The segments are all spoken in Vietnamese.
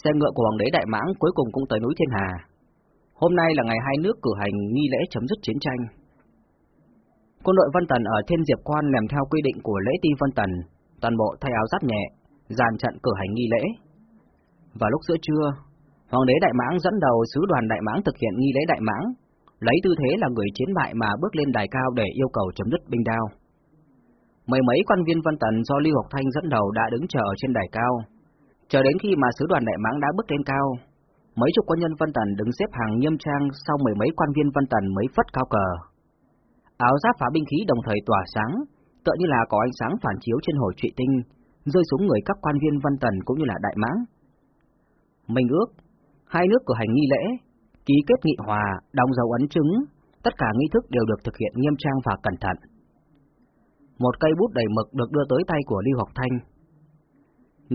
Xe ngựa của Hoàng đế Đại Mãng cuối cùng cũng tới núi Thiên Hà. Hôm nay là ngày hai nước cử hành nghi lễ chấm dứt chiến tranh. Quân đội Vân Tần ở Thiên Diệp Quan làm theo quy định của lễ ti Vân Tần, toàn bộ thay áo giáp nhẹ, dàn trận cử hành nghi lễ. Vào lúc giữa trưa, Hoàng đế Đại Mãng dẫn đầu sứ đoàn Đại Mãng thực hiện nghi lễ Đại Mãng, lấy tư thế là người chiến bại mà bước lên đài cao để yêu cầu chấm dứt binh đao. Mấy mấy quan viên Vân Tần do Lưu Học Thanh dẫn đầu đã đứng chờ ở trên đài cao, chờ đến khi mà sứ đoàn Đại Mãng đã bước lên cao. Mấy chục quân nhân Vân Tần đứng xếp hàng nghiêm trang sau mười mấy quan viên Vân Tần mới phất cao cờ. Áo giáp phá binh khí đồng thời tỏa sáng, tựa như là có ánh sáng phản chiếu trên hồ trụy tinh, rơi xuống người các quan viên Vân Tần cũng như là Đại Mãng. Minh ước, hai nước cử hành nghi lễ, ký kết nghị hòa, đóng dấu ấn chứng, tất cả nghi thức đều được thực hiện nghiêm trang và cẩn thận. Một cây bút đầy mực được đưa tới tay của Lưu Học Thanh.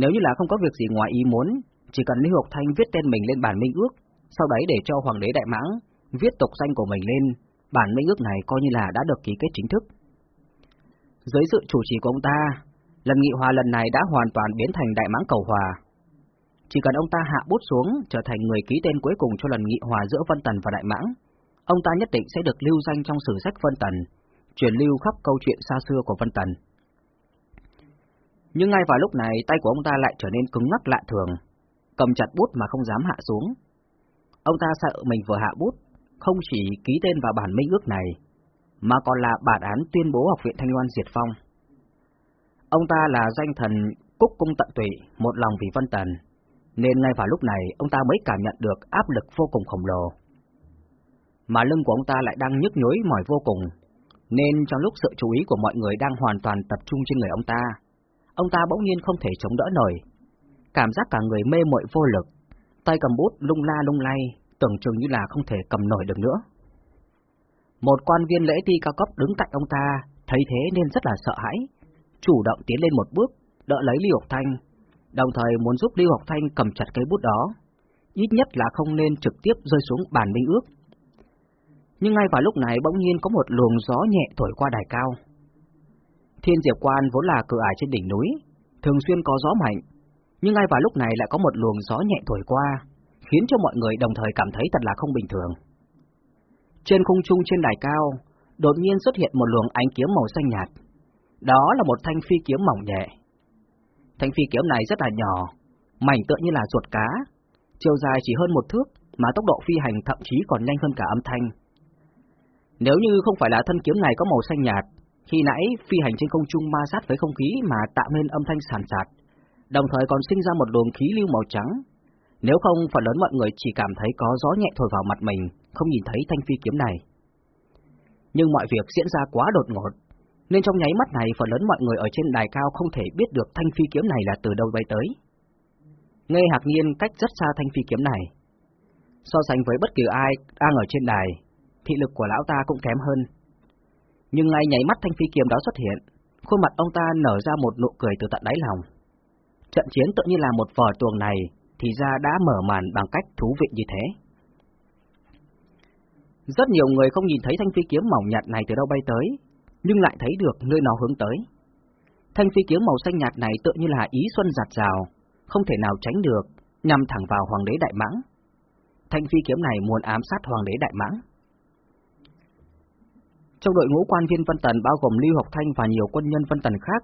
Nếu như là không có việc gì ngoài ý muốn, chỉ cần Lý Hộc Thanh viết tên mình lên bản minh ước, sau đấy để cho Hoàng đế Đại Mãng viết tộc danh của mình lên, bản minh ước này coi như là đã được ký kết chính thức. Dưới sự chủ trì của ông ta, lần nghị hòa lần này đã hoàn toàn biến thành Đại Mãng cầu hòa. Chỉ cần ông ta hạ bút xuống trở thành người ký tên cuối cùng cho lần nghị hòa giữa Vân Tần và Đại Mãng, ông ta nhất định sẽ được lưu danh trong sử sách Vân Tần, truyền lưu khắp câu chuyện xa xưa của Vân Tần. Nhưng ngay vào lúc này tay của ông ta lại trở nên cứng ngắc lạ thường, cầm chặt bút mà không dám hạ xuống. Ông ta sợ mình vừa hạ bút, không chỉ ký tên vào bản minh ước này, mà còn là bản án tuyên bố học viện Thanh Loan diệt phong. Ông ta là danh thần Cúc Cung Tận Tụy, một lòng vì Vân Tần, nên ngay vào lúc này ông ta mới cảm nhận được áp lực vô cùng khổng lồ. Mà lưng của ông ta lại đang nhức nhối mỏi vô cùng, nên trong lúc sự chú ý của mọi người đang hoàn toàn tập trung trên người ông ta, ông ta bỗng nhiên không thể chống đỡ nổi. Cảm giác cả người mê muội vô lực, tay cầm bút lung la lung lay, tưởng chừng như là không thể cầm nổi được nữa. Một quan viên lễ ti cao cấp đứng cạnh ông ta, thấy thế nên rất là sợ hãi, chủ động tiến lên một bước, đỡ lấy Lưu Học Thanh, đồng thời muốn giúp Lưu Học Thanh cầm chặt cây bút đó, ít nhất là không nên trực tiếp rơi xuống bàn minh ước. Nhưng ngay vào lúc này bỗng nhiên có một luồng gió nhẹ thổi qua đài cao. Thiên Diệp Quan vốn là cửa ải trên đỉnh núi, thường xuyên có gió mạnh, nhưng ngay vào lúc này lại có một luồng gió nhẹ thổi qua, khiến cho mọi người đồng thời cảm thấy thật là không bình thường. Trên khung trung trên đài cao, đột nhiên xuất hiện một luồng ánh kiếm màu xanh nhạt. Đó là một thanh phi kiếm mỏng nhẹ. Thanh phi kiếm này rất là nhỏ, mảnh tựa như là ruột cá, chiều dài chỉ hơn một thước mà tốc độ phi hành thậm chí còn nhanh hơn cả âm thanh. Nếu như không phải là thân kiếm này có màu xanh nhạt, khi nãy phi hành trên không trung ma sát với không khí mà tạo nên âm thanh sàn sạt, đồng thời còn sinh ra một luồng khí lưu màu trắng. Nếu không, phần lớn mọi người chỉ cảm thấy có gió nhẹ thổi vào mặt mình, không nhìn thấy thanh phi kiếm này. Nhưng mọi việc diễn ra quá đột ngột, nên trong nháy mắt này phần lớn mọi người ở trên đài cao không thể biết được thanh phi kiếm này là từ đâu bay tới. Nghe hạc nhiên cách rất xa thanh phi kiếm này. So sánh với bất kỳ ai đang ở trên đài, thị lực của lão ta cũng kém hơn. Nhưng ngay nháy mắt thanh phi kiếm đó xuất hiện, khuôn mặt ông ta nở ra một nụ cười từ tận đáy lòng. Trận chiến tự như là một vở tuồng này, thì ra đã mở màn bằng cách thú vị như thế. Rất nhiều người không nhìn thấy thanh phi kiếm mỏng nhạt này từ đâu bay tới, nhưng lại thấy được nơi nó hướng tới. Thanh phi kiếm màu xanh nhạt này tự như là ý xuân giạt rào, không thể nào tránh được, nhằm thẳng vào hoàng đế Đại Mãng. Thanh phi kiếm này muốn ám sát hoàng đế Đại Mãng. Trong đội ngũ quan viên Vân Tần bao gồm Lưu Học Thanh và nhiều quân nhân Vân Tần khác,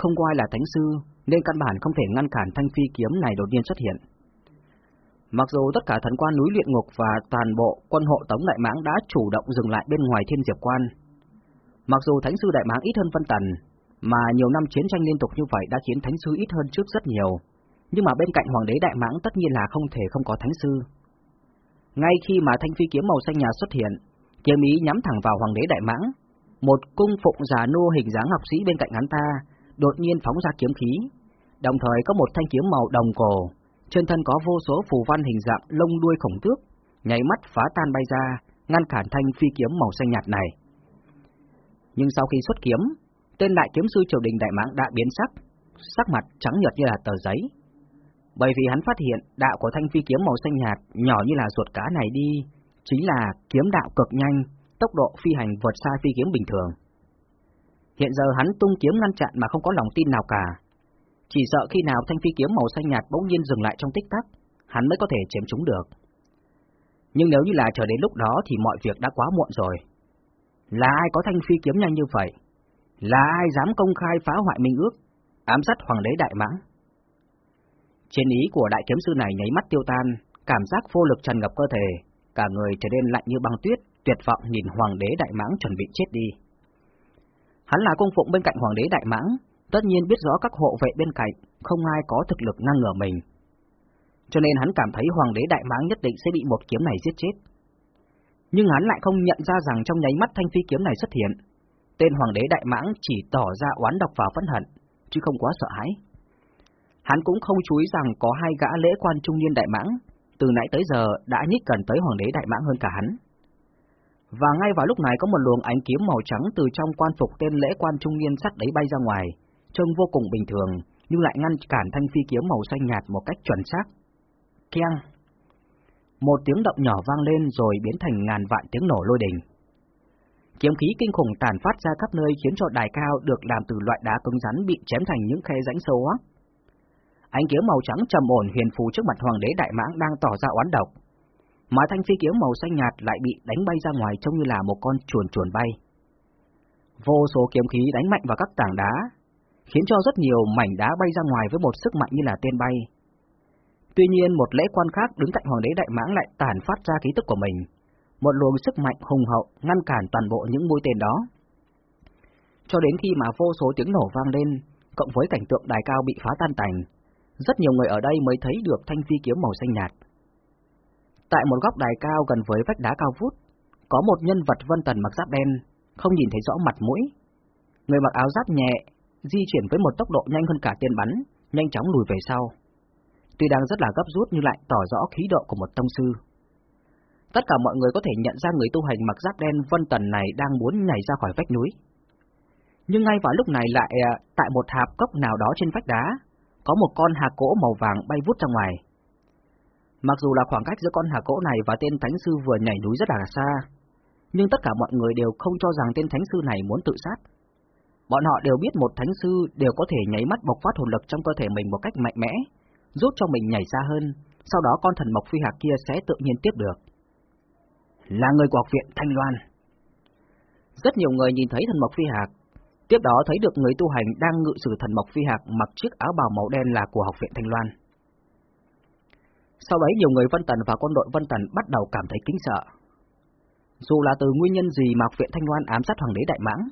không có ai là thánh sư, nên căn bản không thể ngăn cản thanh phi kiếm này đột nhiên xuất hiện. Mặc dù tất cả thần quan núi luyện ngục và toàn bộ quân hộ Tống Đại Mãng đã chủ động dừng lại bên ngoài thiên diệp quan, mặc dù thánh sư Đại Mãng ít hơn Vân Tần, mà nhiều năm chiến tranh liên tục như vậy đã khiến thánh sư ít hơn trước rất nhiều, nhưng mà bên cạnh hoàng đế Đại Mãng tất nhiên là không thể không có thánh sư. Ngay khi mà thanh phi kiếm màu xanh nhà xuất hiện, kiếm ý nhắm thẳng vào hoàng đế Đại Mãng, một cung phụng già nô hình dáng học sĩ bên cạnh hắn ta đột nhiên phóng ra kiếm khí, đồng thời có một thanh kiếm màu đồng cổ, trên thân có vô số phù văn hình dạng lông đuôi khổng tước, nháy mắt phá tan bay ra, ngăn cản thanh phi kiếm màu xanh nhạt này. Nhưng sau khi xuất kiếm, tên đại kiếm sư triều đình Đại Mãng đã biến sắc, sắc mặt trắng nhợt như là tờ giấy. Bởi vì hắn phát hiện đạo của thanh phi kiếm màu xanh nhạt nhỏ như là ruột cá này đi, chính là kiếm đạo cực nhanh, tốc độ phi hành vượt xa phi kiếm bình thường. Hiện giờ hắn tung kiếm ngăn chặn mà không có lòng tin nào cả. Chỉ sợ khi nào thanh phi kiếm màu xanh nhạt bỗng nhiên dừng lại trong tích tắc, hắn mới có thể chém chúng được. Nhưng nếu như là chờ đến lúc đó thì mọi việc đã quá muộn rồi. Là ai có thanh phi kiếm nhanh như vậy? Là ai dám công khai phá hoại minh ước, ám sát hoàng đế Đại Mãng? Trên ý của đại kiếm sư này nháy mắt tiêu tan, cảm giác vô lực tràn ngập cơ thể, cả người trở nên lạnh như băng tuyết, tuyệt vọng nhìn hoàng đế Đại Mãng chuẩn bị chết đi. Hắn là cung phụng bên cạnh hoàng đế Đại Mãng, tất nhiên biết rõ các hộ vệ bên cạnh, không ai có thực lực ngăn ngừa mình. Cho nên hắn cảm thấy hoàng đế Đại Mãng nhất định sẽ bị một kiếm này giết chết. Nhưng hắn lại không nhận ra rằng trong nháy mắt thanh phi kiếm này xuất hiện, tên hoàng đế Đại Mãng chỉ tỏ ra oán độc và phẫn hận, chứ không quá sợ hãi. Hắn cũng không chú ý rằng có hai gã lễ quan trung niên Đại Mãng, từ nãy tới giờ đã nhích gần tới hoàng đế Đại Mãng hơn cả hắn. Và ngay vào lúc này có một luồng ánh kiếm màu trắng từ trong quan phục tên lễ quan trung niên sắt đấy bay ra ngoài, trông vô cùng bình thường, nhưng lại ngăn cản thanh phi kiếm màu xanh nhạt một cách chuẩn xác. Keng! Một tiếng động nhỏ vang lên rồi biến thành ngàn vạn tiếng nổ lôi đình. Kiếm khí kinh khủng tàn phát ra khắp nơi khiến cho đài cao được làm từ loại đá cứng rắn bị chém thành những khe rãnh sâu hoắc. Ánh kiếm màu trắng trầm ổn huyền phù trước mặt hoàng đế đại mãng đang tỏ ra oán độc, mà thanh phi kiếm màu xanh nhạt lại bị đánh bay ra ngoài trông như là một con chuồn chuồn bay. Vô số kiếm khí đánh mạnh vào các tảng đá, khiến cho rất nhiều mảnh đá bay ra ngoài với một sức mạnh như là tên bay. Tuy nhiên một lễ quan khác đứng cạnh hoàng đế đại mãng lại tàn phát ra khí tức của mình, một luồng sức mạnh hùng hậu ngăn cản toàn bộ những mũi tên đó. Cho đến khi mà vô số tiếng nổ vang lên, cộng với cảnh tượng đài cao bị phá tan tành, rất nhiều người ở đây mới thấy được thanh phi kiếm màu xanh nhạt. Tại một góc đài cao gần với vách đá cao vút, có một nhân vật vân tần mặc giáp đen, không nhìn thấy rõ mặt mũi. Người mặc áo giáp nhẹ, di chuyển với một tốc độ nhanh hơn cả tiên bắn, nhanh chóng lùi về sau. Tuy đang rất là gấp rút nhưng lại tỏ rõ khí độ của một tông sư. Tất cả mọi người có thể nhận ra người tu hành mặc giáp đen Vân Tần này đang muốn nhảy ra khỏi vách núi. Nhưng ngay vào lúc này lại à, tại một hạp cốc nào đó trên vách đá, có một con hà cỗ màu vàng bay vút ra ngoài. Mặc dù là khoảng cách giữa con hà cỗ này và tên thánh sư vừa nhảy núi rất là xa, nhưng tất cả mọi người đều không cho rằng tên thánh sư này muốn tự sát. Bọn họ đều biết một thánh sư đều có thể nhảy mắt bộc phát hồn lực trong cơ thể mình một cách mạnh mẽ, giúp cho mình nhảy xa hơn, sau đó con thần mộc phi hạc kia sẽ tự nhiên tiếp được. Là người của học viện Thanh Loan. Rất nhiều người nhìn thấy thần mộc phi hạc, tiếp đó thấy được người tu hành đang ngự sử thần mộc phi hạc mặc chiếc áo bào màu đen là của học viện Thanh Loan. Sau đấy nhiều người Vân Tần và quân đội Vân Tần bắt đầu cảm thấy kính sợ. Dù là từ nguyên nhân gì mà học viện Thanh Loan ám sát hoàng đế Đại Mãng,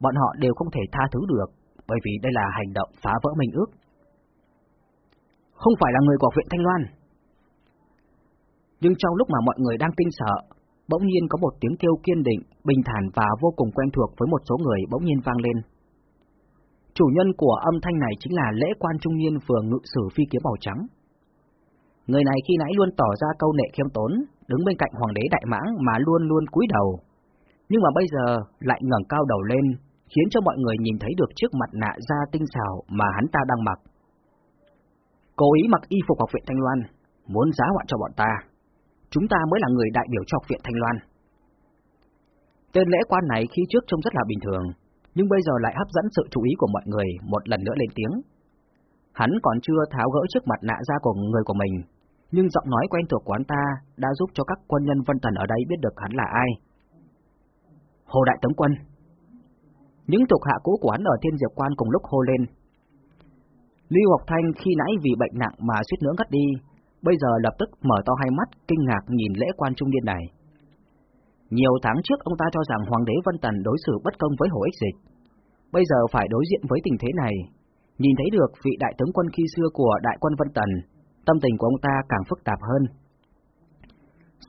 bọn họ đều không thể tha thứ được, bởi vì đây là hành động phá vỡ minh ước. Không phải là người của học viện Thanh Loan. Nhưng trong lúc mà mọi người đang kinh sợ, bỗng nhiên có một tiếng kêu kiên định, bình thản và vô cùng quen thuộc với một số người bỗng nhiên vang lên. Chủ nhân của âm thanh này chính là lễ quan trung niên vừa ngự sử phi kiếm màu trắng. Người này khi nãy luôn tỏ ra câu nệ khiêm tốn, đứng bên cạnh hoàng đế đại mãng mà luôn luôn cúi đầu. Nhưng mà bây giờ lại ngẩng cao đầu lên, khiến cho mọi người nhìn thấy được chiếc mặt nạ da tinh xảo mà hắn ta đang mặc. Cố ý mặc y phục học viện Thanh Loan, muốn giá họa cho bọn ta. Chúng ta mới là người đại biểu cho học viện Thanh Loan. Tên lễ quan này khi trước trông rất là bình thường, nhưng bây giờ lại hấp dẫn sự chú ý của mọi người một lần nữa lên tiếng. Hắn còn chưa tháo gỡ trước mặt nạ ra của người của mình, nhưng giọng nói quen thuộc của hắn ta đã giúp cho các quân nhân Vân Tần ở đây biết được hắn là ai. Hồ Đại Tống Quân Những thuộc hạ cũ của hắn ở Thiên Diệp Quan cùng lúc hô lên. Lưu Học Thanh khi nãy vì bệnh nặng mà suýt nữa ngất đi, bây giờ lập tức mở to hai mắt kinh ngạc nhìn lễ quan trung niên này. Nhiều tháng trước ông ta cho rằng Hoàng đế Vân Tần đối xử bất công với Hồ Ích Dịch. Bây giờ phải đối diện với tình thế này, nhìn thấy được vị đại tướng quân khi xưa của đại quân Vân Tần, tâm tình của ông ta càng phức tạp hơn.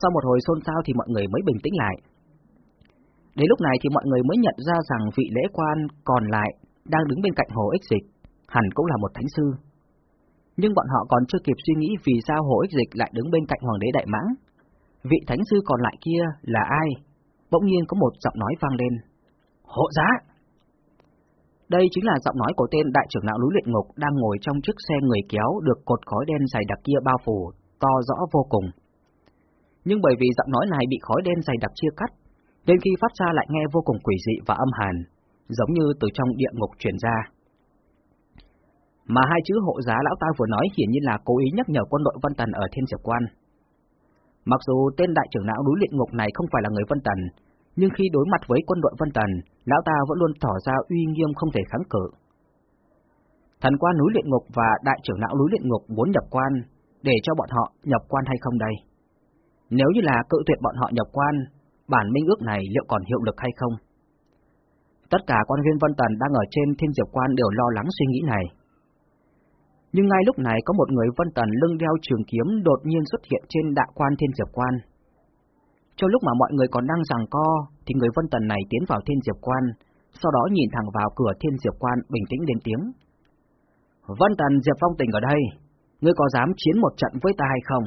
Sau một hồi xôn xao thì mọi người mới bình tĩnh lại. Đến lúc này thì mọi người mới nhận ra rằng vị lễ quan còn lại đang đứng bên cạnh Hồ Ích Dịch, hẳn cũng là một thánh sư. Nhưng bọn họ còn chưa kịp suy nghĩ vì sao Hồ Ích Dịch lại đứng bên cạnh Hoàng đế Đại Mãng. Vị thánh sư còn lại kia là ai? Bỗng nhiên có một giọng nói vang lên. Hộ giá! Đây chính là giọng nói của tên đại trưởng lão núi luyện ngục đang ngồi trong chiếc xe người kéo được cột khói đen dày đặc kia bao phủ, to rõ vô cùng. Nhưng bởi vì giọng nói này bị khói đen dày đặc chia cắt, nên khi phát ra lại nghe vô cùng quỷ dị và âm hàn, giống như từ trong địa ngục truyền ra. Mà hai chữ hộ giá lão ta vừa nói hiển nhiên là cố ý nhắc nhở quân đội Vân Tần ở Thiên Diệp Quan. Mặc dù tên đại trưởng lão núi luyện ngục này không phải là người Vân Tần, nhưng khi đối mặt với quân đội Vân Tần, lão ta vẫn luôn tỏ ra uy nghiêm không thể kháng cự. Thần quan núi luyện ngục và đại trưởng lão núi luyện ngục muốn nhập quan, để cho bọn họ nhập quan hay không đây? Nếu như là cự tuyệt bọn họ nhập quan, bản minh ước này liệu còn hiệu lực hay không? Tất cả quan viên Vân Tần đang ở trên thiên diệp quan đều lo lắng suy nghĩ này. Nhưng ngay lúc này có một người Vân Tần lưng đeo trường kiếm đột nhiên xuất hiện trên đại quan thiên diệp quan. Trong lúc mà mọi người còn đang giằng co, thì người Vân Tần này tiến vào thiên diệp quan, sau đó nhìn thẳng vào cửa thiên diệp quan bình tĩnh lên tiếng. Vân Tần Diệp Phong Tình ở đây, ngươi có dám chiến một trận với ta hay không?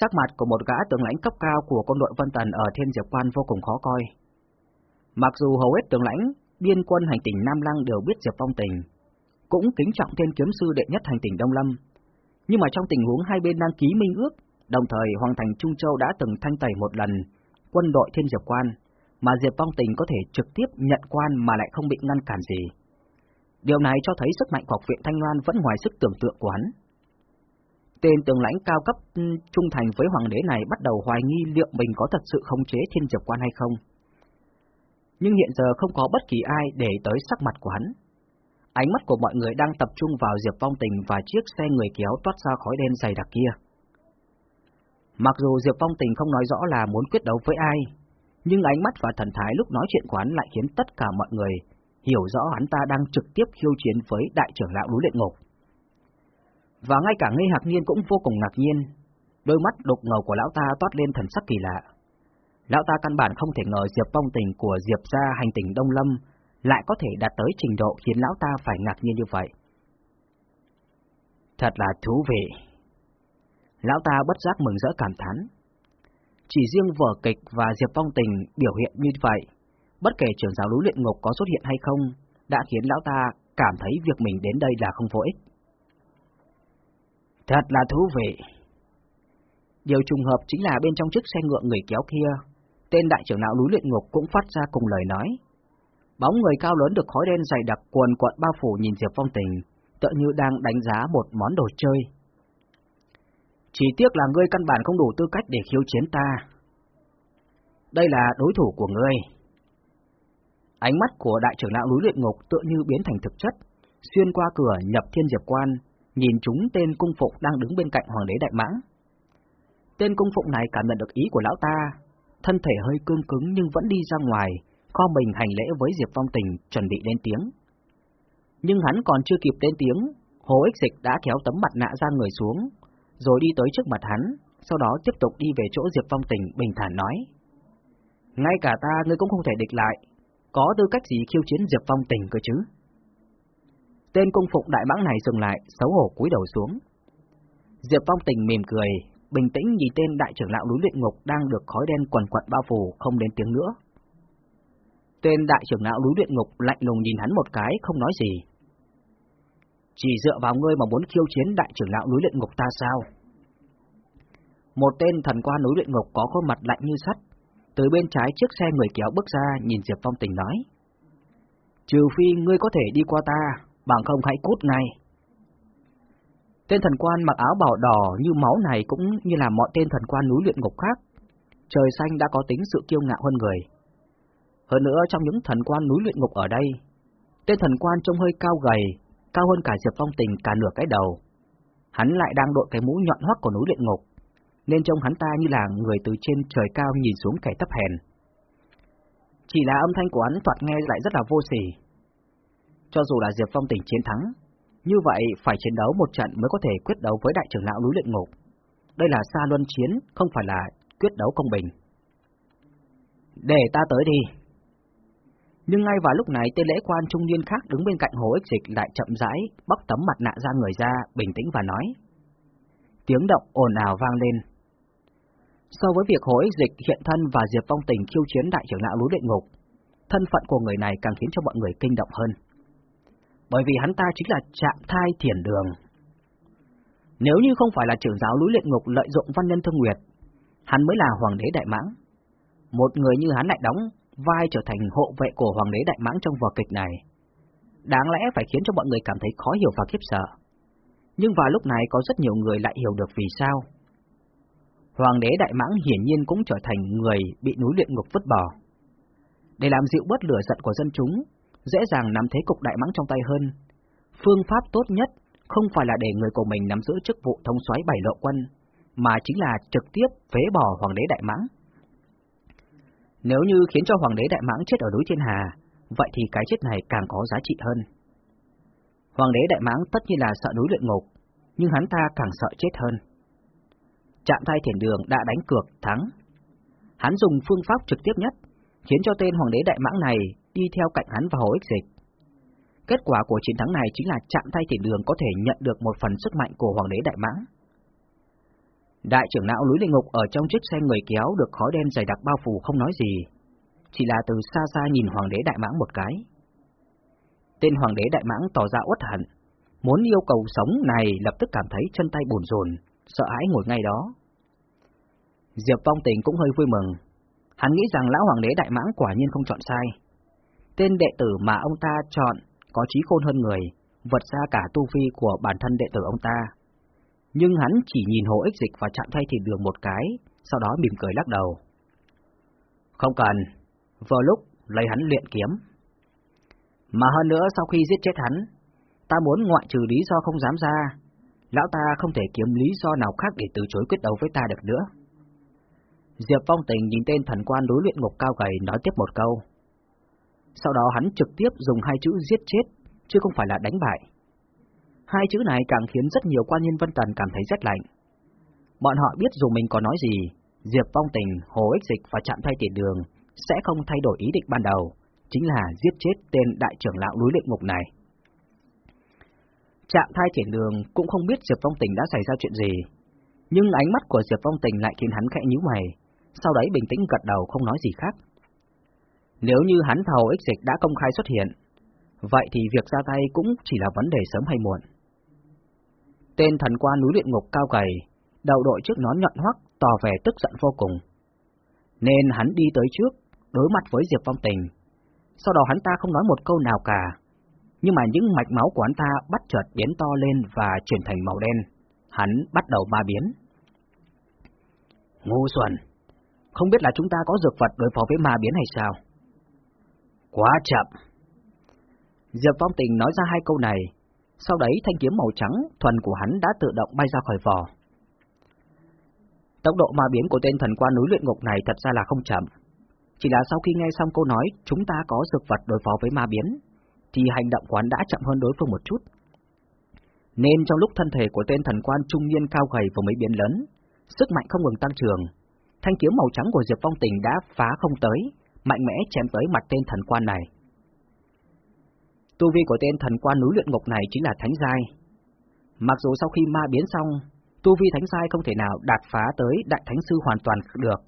Sắc mặt của một gã tướng lãnh cấp cao của quân đội Vân Tần ở Thiên Diệp Quan vô cùng khó coi. Mặc dù hầu hết tướng lãnh, biên quân hành tỉnh Nam Lăng đều biết Diệp Phong Tình, cũng kính trọng thiên kiếm sư đệ nhất hành tỉnh Đông Lâm. Nhưng mà trong tình huống hai bên đang ký minh ước, đồng thời Hoàng thành Trung Châu đã từng thanh tẩy một lần quân đội Thiên Diệp Quan, mà Diệp Phong Tình có thể trực tiếp nhận quan mà lại không bị ngăn cản gì. Điều này cho thấy sức mạnh của học viện Thanh Loan vẫn ngoài sức tưởng tượng của hắn. Tên tướng lãnh cao cấp ừ, trung thành với hoàng đế này bắt đầu hoài nghi liệu mình có thật sự khống chế thiên diệp quan hay không. Nhưng hiện giờ không có bất kỳ ai để tới sắc mặt của hắn. Ánh mắt của mọi người đang tập trung vào Diệp Phong Tình và chiếc xe người kéo toát ra khói đen dày đặc kia. Mặc dù Diệp Phong Tình không nói rõ là muốn quyết đấu với ai, nhưng ánh mắt và thần thái lúc nói chuyện của hắn lại khiến tất cả mọi người hiểu rõ hắn ta đang trực tiếp khiêu chiến với đại trưởng lão núi luyện ngục. Và ngay cả ngây hạc nhiên cũng vô cùng ngạc nhiên, đôi mắt đục ngầu của lão ta toát lên thần sắc kỳ lạ. Lão ta căn bản không thể ngờ Diệp Phong tình của Diệp gia hành tỉnh Đông Lâm lại có thể đạt tới trình độ khiến lão ta phải ngạc nhiên như vậy. Thật là thú vị. Lão ta bất giác mừng rỡ cảm thán. Chỉ riêng vở kịch và Diệp Phong tình biểu hiện như vậy, bất kể trưởng giáo núi luyện ngục có xuất hiện hay không, đã khiến lão ta cảm thấy việc mình đến đây là không vô ích. Thật là thú vị. Điều trùng hợp chính là bên trong chiếc xe ngựa người kéo kia, tên đại trưởng lão núi luyện ngục cũng phát ra cùng lời nói. Bóng người cao lớn được khói đen dày đặc cuồn cuộn bao phủ nhìn Diệp Phong Tình, tựa như đang đánh giá một món đồ chơi. Chỉ tiếc là ngươi căn bản không đủ tư cách để khiêu chiến ta. Đây là đối thủ của ngươi. Ánh mắt của đại trưởng lão núi luyện ngục tựa như biến thành thực chất, xuyên qua cửa nhập thiên diệp quan, nhìn chúng tên cung phụng đang đứng bên cạnh hoàng đế đại mãng. Tên cung phụng này cảm nhận được ý của lão ta, thân thể hơi cương cứng nhưng vẫn đi ra ngoài, kho mình hành lễ với Diệp Phong Tình chuẩn bị lên tiếng. Nhưng hắn còn chưa kịp lên tiếng, Hồ Ích Dịch đã kéo tấm mặt nạ ra người xuống, rồi đi tới trước mặt hắn, sau đó tiếp tục đi về chỗ Diệp Phong Tình bình thản nói. Ngay cả ta ngươi cũng không thể địch lại, có tư cách gì khiêu chiến Diệp Phong Tình cơ chứ? Tên cung phụng đại mãng này dừng lại, xấu hổ cúi đầu xuống. Diệp Phong Tình mỉm cười, bình tĩnh nhìn tên đại trưởng lão núi luyện ngục đang được khói đen quần quật bao phủ, không đến tiếng nữa. Tên đại trưởng lão núi luyện ngục lạnh lùng nhìn hắn một cái, không nói gì. Chỉ dựa vào ngươi mà muốn khiêu chiến đại trưởng lão núi luyện ngục ta sao? Một tên thần quan núi luyện ngục có khuôn mặt lạnh như sắt, từ bên trái chiếc xe người kéo bước ra nhìn Diệp Phong Tình nói. Trừ phi ngươi có thể đi qua ta, bằng không hãy cút ngay. Tên thần quan mặc áo bảo đỏ như máu này cũng như là mọi tên thần quan núi luyện ngục khác. Trời xanh đã có tính sự kiêu ngạo hơn người. Hơn nữa trong những thần quan núi luyện ngục ở đây, tên thần quan trông hơi cao gầy, cao hơn cả Diệp Phong Tình cả nửa cái đầu. Hắn lại đang đội cái mũ nhọn hoắt của núi luyện ngục, nên trông hắn ta như là người từ trên trời cao nhìn xuống kẻ thấp hèn. Chỉ là âm thanh của hắn thoạt nghe lại rất là vô sỉ, cho dù là Diệp Phong tình chiến thắng, như vậy phải chiến đấu một trận mới có thể quyết đấu với đại trưởng lão núi luyện ngục. Đây là xa luân chiến, không phải là quyết đấu công bình. Để ta tới đi. Nhưng ngay vào lúc này tên lễ quan trung niên khác đứng bên cạnh hồ ích dịch lại chậm rãi, bóc tấm mặt nạ ra người ra, bình tĩnh và nói. Tiếng động ồn ào vang lên. So với việc hồ ích dịch hiện thân và Diệp Phong tình khiêu chiến đại trưởng lão núi luyện ngục, thân phận của người này càng khiến cho mọi người kinh động hơn bởi vì hắn ta chính là trạng thai thiền đường. Nếu như không phải là trưởng giáo núi luyện ngục lợi dụng văn nhân thương nguyệt, hắn mới là hoàng đế đại mãng. Một người như hắn lại đóng vai trở thành hộ vệ của hoàng đế đại mãng trong vở kịch này. đáng lẽ phải khiến cho mọi người cảm thấy khó hiểu và khiếp sợ. Nhưng vào lúc này có rất nhiều người lại hiểu được vì sao. Hoàng đế Đại Mãng hiển nhiên cũng trở thành người bị núi luyện ngục vứt bỏ. Để làm dịu bớt lửa giận của dân chúng, dễ dàng nắm thế cục Đại Mãng trong tay hơn. Phương pháp tốt nhất không phải là để người của mình nắm giữ chức vụ thống soái bảy lộ quân, mà chính là trực tiếp phế bỏ Hoàng đế Đại Mãng. Nếu như khiến cho Hoàng đế Đại Mãng chết ở núi Thiên Hà, vậy thì cái chết này càng có giá trị hơn. Hoàng đế Đại Mãng tất nhiên là sợ núi luyện ngục, nhưng hắn ta càng sợ chết hơn. Trạm thai thiền đường đã đánh cược, thắng. Hắn dùng phương pháp trực tiếp nhất, khiến cho tên Hoàng đế Đại Mãng này đi theo cạnh hắn và hồ ích dịch. Kết quả của chiến thắng này chính là chạm tay thiền đường có thể nhận được một phần sức mạnh của Hoàng đế Đại Mãng. Đại trưởng lão núi linh ngục ở trong chiếc xe người kéo được khói đen dày đặc bao phủ không nói gì, chỉ là từ xa xa nhìn Hoàng đế Đại Mãng một cái. Tên Hoàng đế Đại Mãng tỏ ra uất hận, muốn yêu cầu sống này lập tức cảm thấy chân tay bồn rồn, sợ hãi ngồi ngay đó. Diệp Phong Tình cũng hơi vui mừng, hắn nghĩ rằng lão Hoàng đế Đại Mãng quả nhiên không chọn sai. Tên đệ tử mà ông ta chọn có trí khôn hơn người, vượt xa cả tu vi của bản thân đệ tử ông ta. Nhưng hắn chỉ nhìn hồ ích dịch và chạm thay thịt đường một cái, sau đó mỉm cười lắc đầu. Không cần, vừa lúc lấy hắn luyện kiếm. Mà hơn nữa sau khi giết chết hắn, ta muốn ngoại trừ lý do không dám ra, lão ta không thể kiếm lý do nào khác để từ chối quyết đấu với ta được nữa. Diệp Phong Tình nhìn tên thần quan đối luyện ngục cao gầy nói tiếp một câu. Sau đó hắn trực tiếp dùng hai chữ giết chết, chứ không phải là đánh bại. Hai chữ này càng khiến rất nhiều quan nhân Vân Tần cảm thấy rét lạnh. Bọn họ biết dù mình có nói gì, Diệp Phong Tình, Hồ Ích Dịch và chạm thay tiền đường sẽ không thay đổi ý định ban đầu, chính là giết chết tên đại trưởng lão núi luyện ngục này. Trạm thai triển đường cũng không biết Diệp Phong Tình đã xảy ra chuyện gì, nhưng ánh mắt của Diệp Phong Tình lại khiến hắn khẽ nhíu mày, sau đấy bình tĩnh gật đầu không nói gì khác. Nếu như hắn thầu ích dịch đã công khai xuất hiện, vậy thì việc ra tay cũng chỉ là vấn đề sớm hay muộn. Tên thần quan núi luyện ngục cao gầy, đầu đội trước nón nhọn hoắc, tỏ vẻ tức giận vô cùng. Nên hắn đi tới trước, đối mặt với Diệp Phong Tình. Sau đó hắn ta không nói một câu nào cả, nhưng mà những mạch máu của hắn ta bắt chợt biến to lên và chuyển thành màu đen. Hắn bắt đầu ma biến. Ngu xuẩn, không biết là chúng ta có dược vật đối phó với ma biến hay sao? Quá chậm. Diệp Phong Tình nói ra hai câu này, sau đấy thanh kiếm màu trắng thuần của hắn đã tự động bay ra khỏi vỏ. Tốc độ ma biến của tên thần quan núi luyện ngục này thật ra là không chậm. Chỉ là sau khi nghe xong câu nói chúng ta có dược vật đối phó với ma biến, thì hành động của hắn đã chậm hơn đối phương một chút. Nên trong lúc thân thể của tên thần quan trung niên cao gầy và mấy biến lớn, sức mạnh không ngừng tăng trưởng, thanh kiếm màu trắng của Diệp Phong Tình đã phá không tới, mạnh mẽ chém tới mặt tên thần quan này. Tu vi của tên thần quan núi luyện ngục này chính là thánh giai. Mặc dù sau khi ma biến xong, tu vi thánh giai không thể nào đạt phá tới đại thánh sư hoàn toàn được,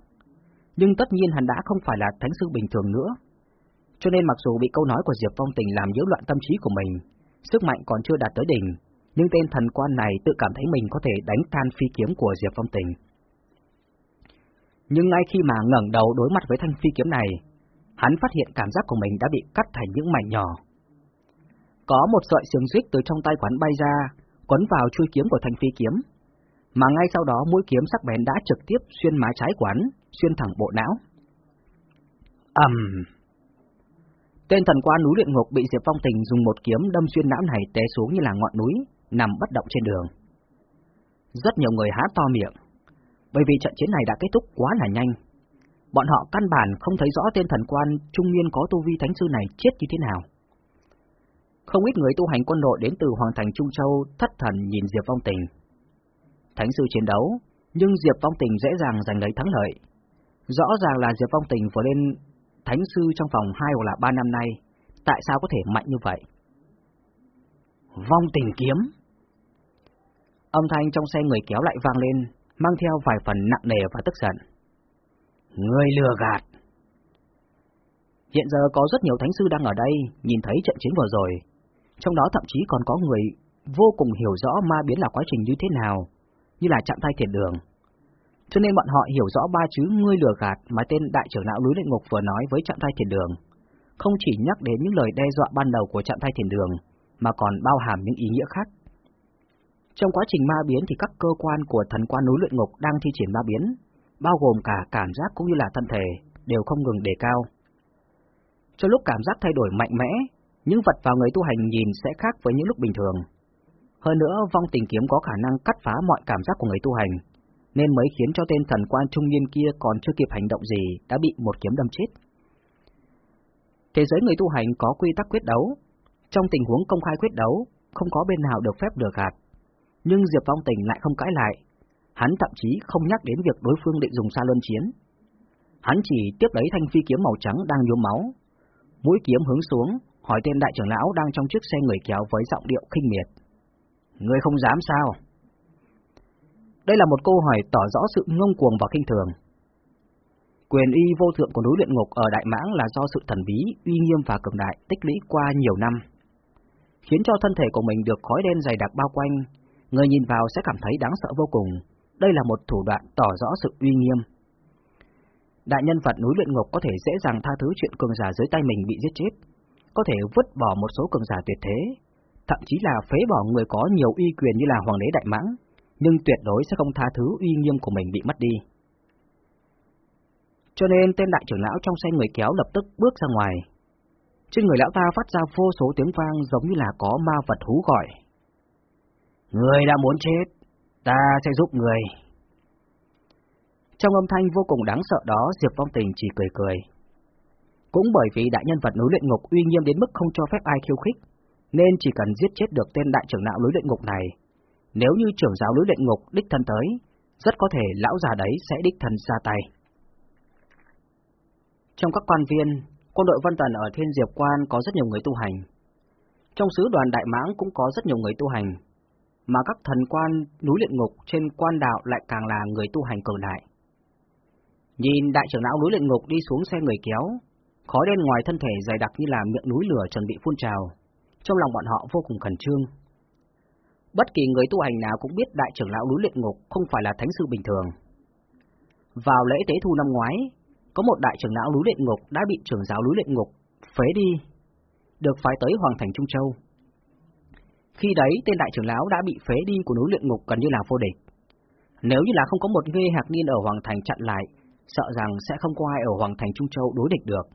nhưng tất nhiên hắn đã không phải là thánh sư bình thường nữa. Cho nên mặc dù bị câu nói của Diệp Phong Tình làm nhiễu loạn tâm trí của mình, sức mạnh còn chưa đạt tới đỉnh, nhưng tên thần quan này tự cảm thấy mình có thể đánh tan phi kiếm của Diệp Phong Tình. Nhưng ngay khi mà ngẩng đầu đối mặt với thanh phi kiếm này, hắn phát hiện cảm giác của mình đã bị cắt thành những mảnh nhỏ. Có một sợi xương rít từ trong tay quán bay ra, quấn vào chui kiếm của thanh phi kiếm, mà ngay sau đó mũi kiếm sắc bén đã trực tiếp xuyên má trái quán, xuyên thẳng bộ não. ầm, um. Tên thần quan núi luyện ngục bị Diệp Phong Tình dùng một kiếm đâm xuyên não này té xuống như là ngọn núi, nằm bất động trên đường. Rất nhiều người há to miệng, bởi vì trận chiến này đã kết thúc quá là nhanh. Bọn họ căn bản không thấy rõ tên thần quan trung niên có tu vi thánh sư này chết như thế nào. Không ít người tu hành quân đội đến từ Hoàng thành Trung Châu thất thần nhìn Diệp vong Tình. Thánh sư chiến đấu, nhưng Diệp vong Tình dễ dàng giành lấy thắng lợi. Rõ ràng là Diệp vong Tình vừa lên thánh sư trong vòng 2 hoặc là 3 năm nay, tại sao có thể mạnh như vậy? Vong tình kiếm Âm thanh trong xe người kéo lại vang lên, mang theo vài phần nặng nề và tức giận. Người lừa gạt! Hiện giờ có rất nhiều thánh sư đang ở đây, nhìn thấy trận chiến vừa rồi. Trong đó thậm chí còn có người vô cùng hiểu rõ ma biến là quá trình như thế nào, như là chạm tay thiền đường. Cho nên bọn họ hiểu rõ ba chữ ngươi lừa gạt mà tên đại trưởng lão núi lệ ngục vừa nói với chạm tay thiền đường. không chỉ nhắc đến những lời đe dọa ban đầu của chạm thai thiền đường, mà còn bao hàm những ý nghĩa khác. Trong quá trình ma biến thì các cơ quan của thần quan núi luyện ngục đang thi triển ma biến, bao gồm cả cảm giác cũng như là thân thể, đều không ngừng đề cao. Cho lúc cảm giác thay đổi mạnh mẽ, những vật vào người tu hành nhìn sẽ khác với những lúc bình thường. Hơn nữa, vong tình kiếm có khả năng cắt phá mọi cảm giác của người tu hành, nên mới khiến cho tên thần quan trung niên kia còn chưa kịp hành động gì đã bị một kiếm đâm chết. Thế giới người tu hành có quy tắc quyết đấu, trong tình huống công khai quyết đấu, không có bên nào được phép được gạt. Nhưng Diệp Phong Tình lại không cãi lại, hắn thậm chí không nhắc đến việc đối phương định dùng xa luân chiến. Hắn chỉ tiếp lấy thanh phi kiếm màu trắng đang nhuốm máu, mũi kiếm hướng xuống, hỏi tên đại trưởng lão đang trong chiếc xe người kéo với giọng điệu khinh miệt. Ngươi không dám sao? Đây là một câu hỏi tỏ rõ sự ngông cuồng và khinh thường. Quyền y vô thượng của núi luyện ngục ở Đại Mãng là do sự thần bí, uy nghiêm và cường đại tích lũy qua nhiều năm, khiến cho thân thể của mình được khói đen dày đặc bao quanh, người nhìn vào sẽ cảm thấy đáng sợ vô cùng. Đây là một thủ đoạn tỏ rõ sự uy nghiêm. Đại nhân vật núi luyện ngục có thể dễ dàng tha thứ chuyện cường giả dưới tay mình bị giết chết, có thể vứt bỏ một số cường giả tuyệt thế, thậm chí là phế bỏ người có nhiều uy quyền như là Hoàng đế Đại Mãng, nhưng tuyệt đối sẽ không tha thứ uy nghiêm của mình bị mất đi. Cho nên tên đại trưởng lão trong xe người kéo lập tức bước ra ngoài. Trên người lão ta phát ra vô số tiếng vang giống như là có ma vật hú gọi. Người đã muốn chết, ta sẽ giúp người. Trong âm thanh vô cùng đáng sợ đó, Diệp Phong Tình chỉ cười cười. Cũng bởi vì đại nhân vật núi luyện ngục uy nghiêm đến mức không cho phép ai khiêu khích, nên chỉ cần giết chết được tên đại trưởng lão núi luyện ngục này, nếu như trưởng giáo núi luyện ngục đích thân tới, rất có thể lão già đấy sẽ đích thân ra tay. Trong các quan viên, quân đội Văn Tần ở Thiên Diệp Quan có rất nhiều người tu hành. Trong sứ đoàn Đại Mãng cũng có rất nhiều người tu hành, mà các thần quan núi luyện ngục trên quan đạo lại càng là người tu hành cường đại. Nhìn đại trưởng lão núi luyện ngục đi xuống xe người kéo, khói đen ngoài thân thể dày đặc như là miệng núi lửa chuẩn bị phun trào, trong lòng bọn họ vô cùng khẩn trương. Bất kỳ người tu hành nào cũng biết đại trưởng lão núi luyện ngục không phải là thánh sư bình thường. Vào lễ tế thu năm ngoái, có một đại trưởng lão núi luyện ngục đã bị trưởng giáo núi luyện ngục phế đi, được phái tới Hoàng Thành Trung Châu. Khi đấy, tên đại trưởng lão đã bị phế đi của núi luyện ngục gần như là vô địch. Nếu như là không có một ghê hạc niên ở Hoàng Thành chặn lại, sợ rằng sẽ không có ai ở Hoàng Thành Trung Châu đối địch được.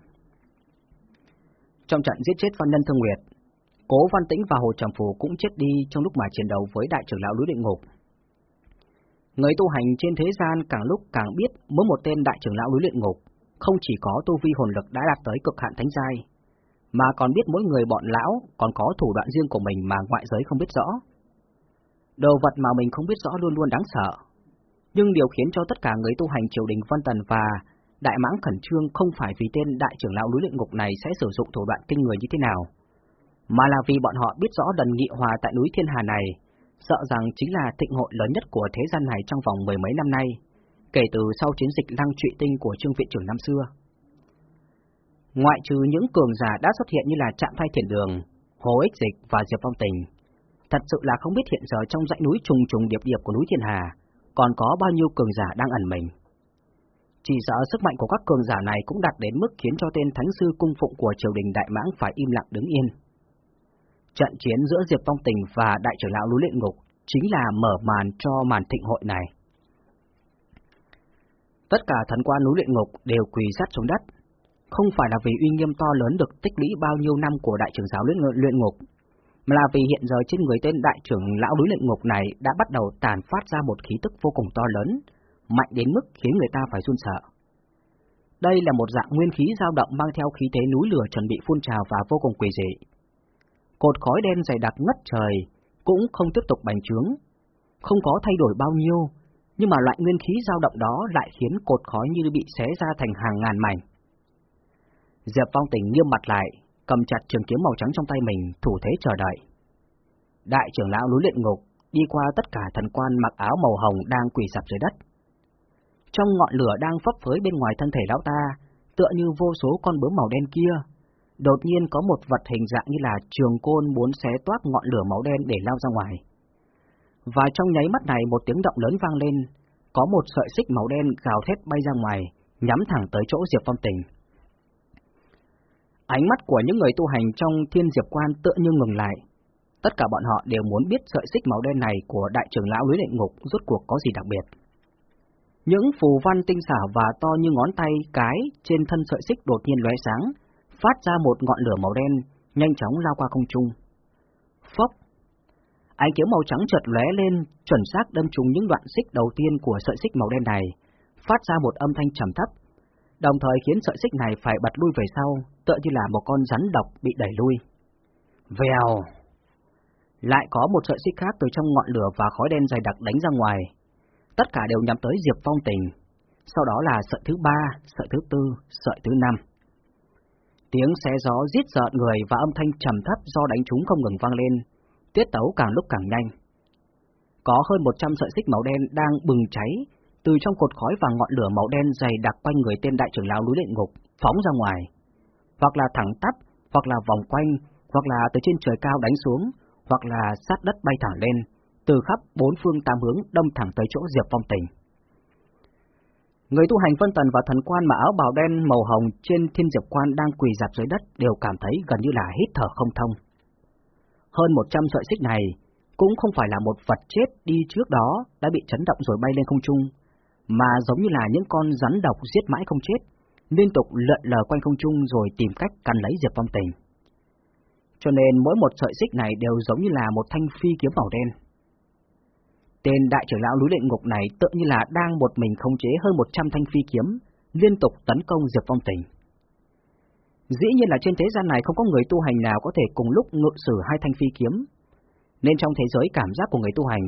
Trong trận giết chết Văn Nhân Thương Nguyệt, Cố Văn Tĩnh và Hồ Trầm Phù cũng chết đi trong lúc mà chiến đấu với đại trưởng lão núi luyện ngục. Người tu hành trên thế gian càng lúc càng biết mỗi một tên đại trưởng lão núi luyện ngục không chỉ có tu vi hồn lực đã đạt tới cực hạn thánh giai, mà còn biết mỗi người bọn lão còn có thủ đoạn riêng của mình mà ngoại giới không biết rõ. Đồ vật mà mình không biết rõ luôn luôn đáng sợ, nhưng điều khiến cho tất cả người tu hành triều đình Văn Tần và Đại Mãng Khẩn Trương không phải vì tên đại trưởng lão núi luyện ngục này sẽ sử dụng thủ đoạn kinh người như thế nào, mà là vì bọn họ biết rõ đần nghị hòa tại núi Thiên Hà này, sợ rằng chính là thịnh hội lớn nhất của thế gian này trong vòng mười mấy năm nay, kể từ sau chiến dịch lăng trụy tinh của Trương Viện trưởng năm xưa. Ngoại trừ những cường giả đã xuất hiện như là Trạm Thay Thiền Đường, Hồ Ích Dịch và Diệp Phong Tình, thật sự là không biết hiện giờ trong dãy núi trùng trùng điệp điệp của núi Thiên Hà còn có bao nhiêu cường giả đang ẩn mình. Chỉ sợ sức mạnh của các cường giả này cũng đạt đến mức khiến cho tên thánh sư cung phụng của triều đình Đại Mãng phải im lặng đứng yên. Trận chiến giữa Diệp Phong Tình và Đại trưởng lão núi luyện ngục chính là mở màn cho màn thịnh hội này. Tất cả thần quan núi luyện ngục đều quỳ sát xuống đất, không phải là vì uy nghiêm to lớn được tích lũy bao nhiêu năm của đại trưởng giáo luyện, luyện ngục, mà là vì hiện giờ trên người tên đại trưởng lão núi luyện ngục này đã bắt đầu tàn phát ra một khí tức vô cùng to lớn, mạnh đến mức khiến người ta phải run sợ. Đây là một dạng nguyên khí dao động mang theo khí thế núi lửa chuẩn bị phun trào và vô cùng quỷ dị. Cột khói đen dày đặc ngất trời, cũng không tiếp tục bành trướng, không có thay đổi bao nhiêu, nhưng mà loại nguyên khí dao động đó lại khiến cột khói như bị xé ra thành hàng ngàn mảnh. Diệp Phong Tình nghiêm mặt lại, cầm chặt trường kiếm màu trắng trong tay mình, thủ thế chờ đợi. Đại trưởng lão núi luyện ngục đi qua tất cả thần quan mặc áo màu hồng đang quỳ sập dưới đất. Trong ngọn lửa đang phấp phới bên ngoài thân thể lão ta, tựa như vô số con bướm màu đen kia, đột nhiên có một vật hình dạng như là trường côn muốn xé toát ngọn lửa máu đen để lao ra ngoài. Và trong nháy mắt này một tiếng động lớn vang lên, có một sợi xích màu đen gào thét bay ra ngoài, nhắm thẳng tới chỗ Diệp Phong Tình. Ánh mắt của những người tu hành trong thiên diệp quan tựa như ngừng lại. Tất cả bọn họ đều muốn biết sợi xích màu đen này của đại trưởng lão Lý lệ ngục rốt cuộc có gì đặc biệt. Những phù văn tinh xảo và to như ngón tay cái trên thân sợi xích đột nhiên lóe sáng, phát ra một ngọn lửa màu đen, nhanh chóng lao qua không trung. Phốc! Ánh kiếm màu trắng chợt lóe lên, chuẩn xác đâm trúng những đoạn xích đầu tiên của sợi xích màu đen này, phát ra một âm thanh trầm thấp, đồng thời khiến sợi xích này phải bật lui về sau, tựa như là một con rắn độc bị đẩy lui. Vèo! Lại có một sợi xích khác từ trong ngọn lửa và khói đen dày đặc đánh ra ngoài. Tất cả đều nhắm tới Diệp Phong Tình. Sau đó là sợi thứ ba, sợi thứ tư, sợi thứ năm. Tiếng xé gió giết giận người và âm thanh trầm thấp do đánh trúng không ngừng vang lên, tiết tấu càng lúc càng nhanh. Có hơn 100 sợi xích màu đen đang bừng cháy, từ trong cột khói và ngọn lửa màu đen dày đặc quanh người tên đại trưởng lão núi luyện ngục, phóng ra ngoài. Hoặc là thẳng tắp, hoặc là vòng quanh, hoặc là từ trên trời cao đánh xuống, hoặc là sát đất bay thẳng lên, từ khắp bốn phương tám hướng đâm thẳng tới chỗ Diệp Phong Tình. Người tu hành phân Tần và thần quan mà áo bào đen màu hồng trên thiên diệp quan đang quỳ dạp dưới đất đều cảm thấy gần như là hít thở không thông. Hơn 100 sợi xích này cũng không phải là một vật chết đi trước đó đã bị chấn động rồi bay lên không trung, mà giống như là những con rắn độc giết mãi không chết, liên tục lượn lờ quanh không trung rồi tìm cách cắn lấy Diệp Phong Tình. Cho nên mỗi một sợi xích này đều giống như là một thanh phi kiếm màu đen. Tên đại trưởng lão núi luyện ngục này tự như là đang một mình khống chế hơn 100 thanh phi kiếm, liên tục tấn công Diệp Phong Tình. Dĩ nhiên là trên thế gian này không có người tu hành nào có thể cùng lúc ngự sử hai thanh phi kiếm, nên trong thế giới cảm giác của người tu hành,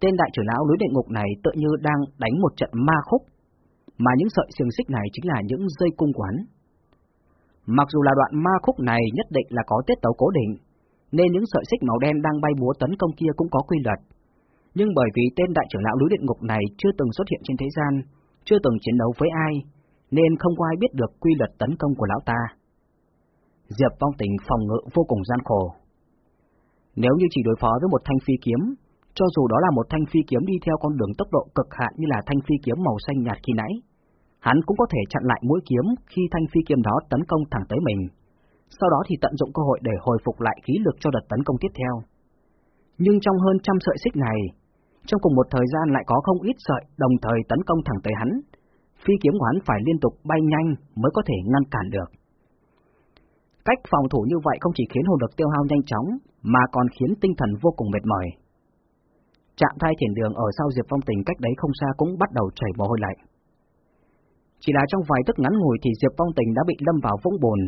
tên đại trưởng lão núi địa ngục này tự như đang đánh một trận ma khúc, mà những sợi xiềng xích này chính là những dây cung quán. Mặc dù là đoạn ma khúc này nhất định là có tiết tấu cố định, nên những sợi xích màu đen đang bay múa tấn công kia cũng có quy luật, nhưng bởi vì tên đại trưởng lão núi địa ngục này chưa từng xuất hiện trên thế gian, chưa từng chiến đấu với ai, nên không có ai biết được quy luật tấn công của lão ta. Diệp Phong Tình phòng ngự vô cùng gian khổ. Nếu như chỉ đối phó với một thanh phi kiếm, cho dù đó là một thanh phi kiếm đi theo con đường tốc độ cực hạn như là thanh phi kiếm màu xanh nhạt khi nãy, hắn cũng có thể chặn lại mũi kiếm khi thanh phi kiếm đó tấn công thẳng tới mình, sau đó thì tận dụng cơ hội để hồi phục lại khí lực cho đợt tấn công tiếp theo. Nhưng trong hơn trăm sợi xích này, trong cùng một thời gian lại có không ít sợi đồng thời tấn công thẳng tới hắn, phi kiếm của hắn phải liên tục bay nhanh mới có thể ngăn cản được. Cách phòng thủ như vậy không chỉ khiến hồn lực tiêu hao nhanh chóng, mà còn khiến tinh thần vô cùng mệt mỏi. Trạm thai thiền đường ở sau Diệp Phong Tình cách đấy không xa cũng bắt đầu chảy mồ hôi lạnh. Chỉ là trong vài tức ngắn ngủi thì Diệp Phong Tình đã bị lâm vào vũng bồn,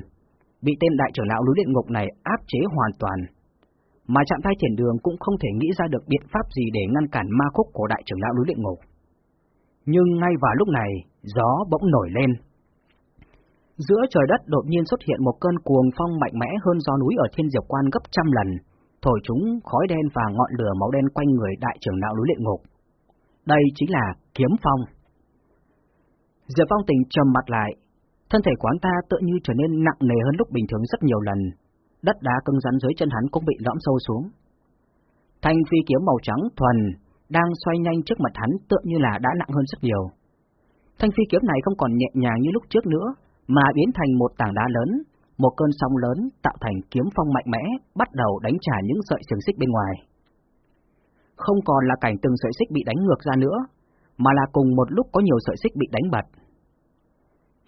bị tên đại trưởng lão núi điện ngục này áp chế hoàn toàn, mà chạm thai thiền đường cũng không thể nghĩ ra được biện pháp gì để ngăn cản ma khúc của đại trưởng lão núi luyện ngục. Nhưng ngay vào lúc này, gió bỗng nổi lên. Giữa trời đất đột nhiên xuất hiện một cơn cuồng phong mạnh mẽ hơn gió núi ở thiên diệp quan gấp trăm lần, thổi chúng khói đen và ngọn lửa máu đen quanh người đại trưởng lão núi luyện ngục. Đây chính là kiếm phong. Diệp Phong tình trầm mặt lại, thân thể quán ta tự như trở nên nặng nề hơn lúc bình thường rất nhiều lần, đất đá cứng rắn dưới chân hắn cũng bị lõm sâu xuống. Thanh phi kiếm màu trắng thuần đang xoay nhanh trước mặt hắn tựa như là đã nặng hơn rất nhiều. Thanh phi kiếm này không còn nhẹ nhàng như lúc trước nữa, mà biến thành một tảng đá lớn, một cơn sóng lớn tạo thành kiếm phong mạnh mẽ, bắt đầu đánh trả những sợi xiềng xích bên ngoài. Không còn là cảnh từng sợi xích bị đánh ngược ra nữa, mà là cùng một lúc có nhiều sợi xích bị đánh bật.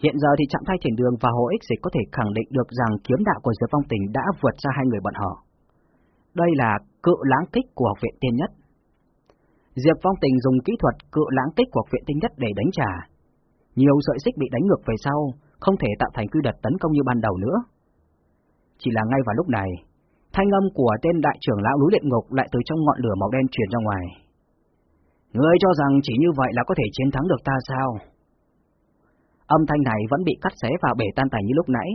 Hiện giờ thì trạng thái Thiền Đường và Hồ Ích Dịch có thể khẳng định được rằng kiếm đạo của Diệp Phong Tình đã vượt ra hai người bọn họ. Đây là cự lãng kích của học viện tiên nhất. Diệp Phong Tình dùng kỹ thuật cự lãng kích của học viện tiên nhất để đánh trả. Nhiều sợi xích bị đánh ngược về sau, không thể tạo thành quy đợt tấn công như ban đầu nữa. Chỉ là ngay vào lúc này, thanh âm của tên đại trưởng lão núi điện ngục lại từ trong ngọn lửa màu đen truyền ra ngoài. Ngươi cho rằng chỉ như vậy là có thể chiến thắng được ta sao? Âm thanh này vẫn bị cắt xé và bể tan tành như lúc nãy,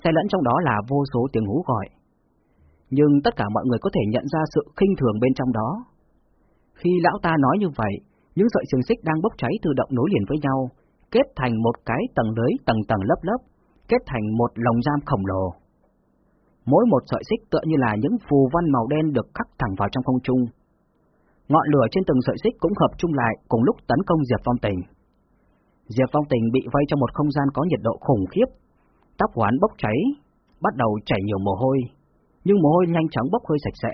xe lẫn trong đó là vô số tiếng hú gọi. Nhưng tất cả mọi người có thể nhận ra sự khinh thường bên trong đó. Khi lão ta nói như vậy, những sợi xiềng xích đang bốc cháy tự động nối liền với nhau, kết thành một cái tầng lưới tầng tầng lớp lớp, kết thành một lồng giam khổng lồ. Mỗi một sợi xích tựa như là những phù văn màu đen được khắc thẳng vào trong không trung. Ngọn lửa trên từng sợi xích cũng hợp chung lại cùng lúc tấn công Diệp Phong Tình. Diệp Phong Tình bị vây trong một không gian có nhiệt độ khủng khiếp, tóc hoán bốc cháy, bắt đầu chảy nhiều mồ hôi, nhưng mồ hôi nhanh chóng bốc hơi sạch sẽ.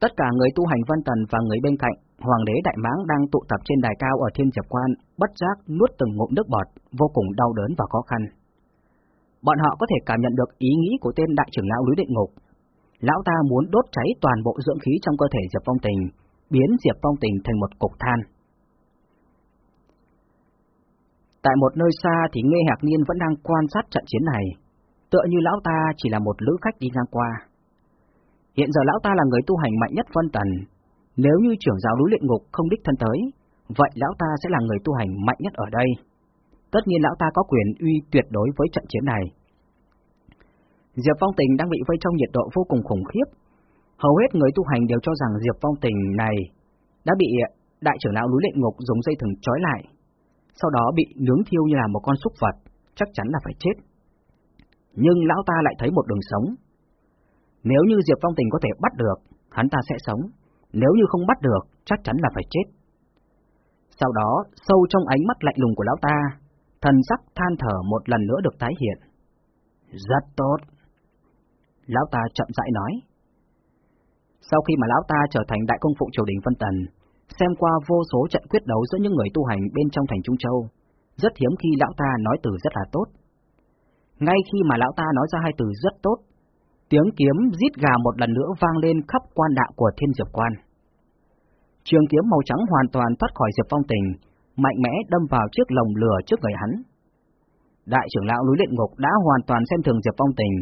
Tất cả người tu hành văn tần và người bên cạnh, Hoàng đế Đại Mãng đang tụ tập trên đài cao ở Thiên Diệp Quan, bất giác nuốt từng ngụm nước bọt, vô cùng đau đớn và khó khăn. Bọn họ có thể cảm nhận được ý nghĩ của tên đại trưởng lão Lý định ngục. Lão ta muốn đốt cháy toàn bộ dưỡng khí trong cơ thể Diệp Phong Tình, biến Diệp Phong Tình thành một cục than. Tại một nơi xa thì Nghe Hạc Niên vẫn đang quan sát trận chiến này, tựa như lão ta chỉ là một lữ khách đi ngang qua. Hiện giờ lão ta là người tu hành mạnh nhất phân Tần, nếu như trưởng giáo núi luyện ngục không đích thân tới, vậy lão ta sẽ là người tu hành mạnh nhất ở đây. Tất nhiên lão ta có quyền uy tuyệt đối với trận chiến này. Diệp Phong Tình đang bị vây trong nhiệt độ vô cùng khủng khiếp. Hầu hết người tu hành đều cho rằng Diệp Phong Tình này đã bị đại trưởng lão núi luyện ngục dùng dây thừng trói lại, sau đó bị nướng thiêu như là một con súc vật, chắc chắn là phải chết. Nhưng lão ta lại thấy một đường sống. Nếu như Diệp Phong Tình có thể bắt được, hắn ta sẽ sống, nếu như không bắt được, chắc chắn là phải chết. Sau đó, sâu trong ánh mắt lạnh lùng của lão ta, thần sắc than thở một lần nữa được tái hiện. Rất tốt. Lão ta chậm rãi nói. Sau khi mà lão ta trở thành đại công phụ triều đình phân tần, xem qua vô số trận quyết đấu giữa những người tu hành bên trong thành Trung Châu, rất hiếm khi lão ta nói từ rất là tốt. Ngay khi mà lão ta nói ra hai từ rất tốt, tiếng kiếm rít gà một lần nữa vang lên khắp quan đạo của thiên diệp quan. Trường kiếm màu trắng hoàn toàn thoát khỏi Diệp Phong Tình, mạnh mẽ đâm vào chiếc lồng lửa trước người hắn. Đại trưởng lão núi luyện ngục đã hoàn toàn xem thường Diệp Phong Tình,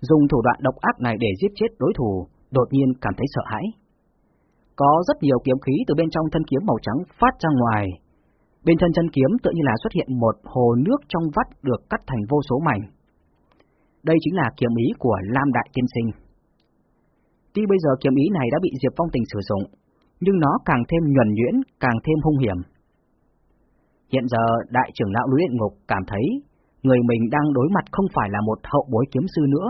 dùng thủ đoạn độc ác này để giết chết đối thủ, đột nhiên cảm thấy sợ hãi. Có rất nhiều kiếm khí từ bên trong thân kiếm màu trắng phát ra ngoài. Bên thân chân kiếm tự như là xuất hiện một hồ nước trong vắt được cắt thành vô số mảnh. Đây chính là kiếm ý của Lam Đại Tiên Sinh. Tuy bây giờ kiếm ý này đã bị Diệp Phong Tình sử dụng, nhưng nó càng thêm nhuần nhuyễn, càng thêm hung hiểm. Hiện giờ đại trưởng lão núi luyện ngục cảm thấy người mình đang đối mặt không phải là một hậu bối kiếm sư nữa,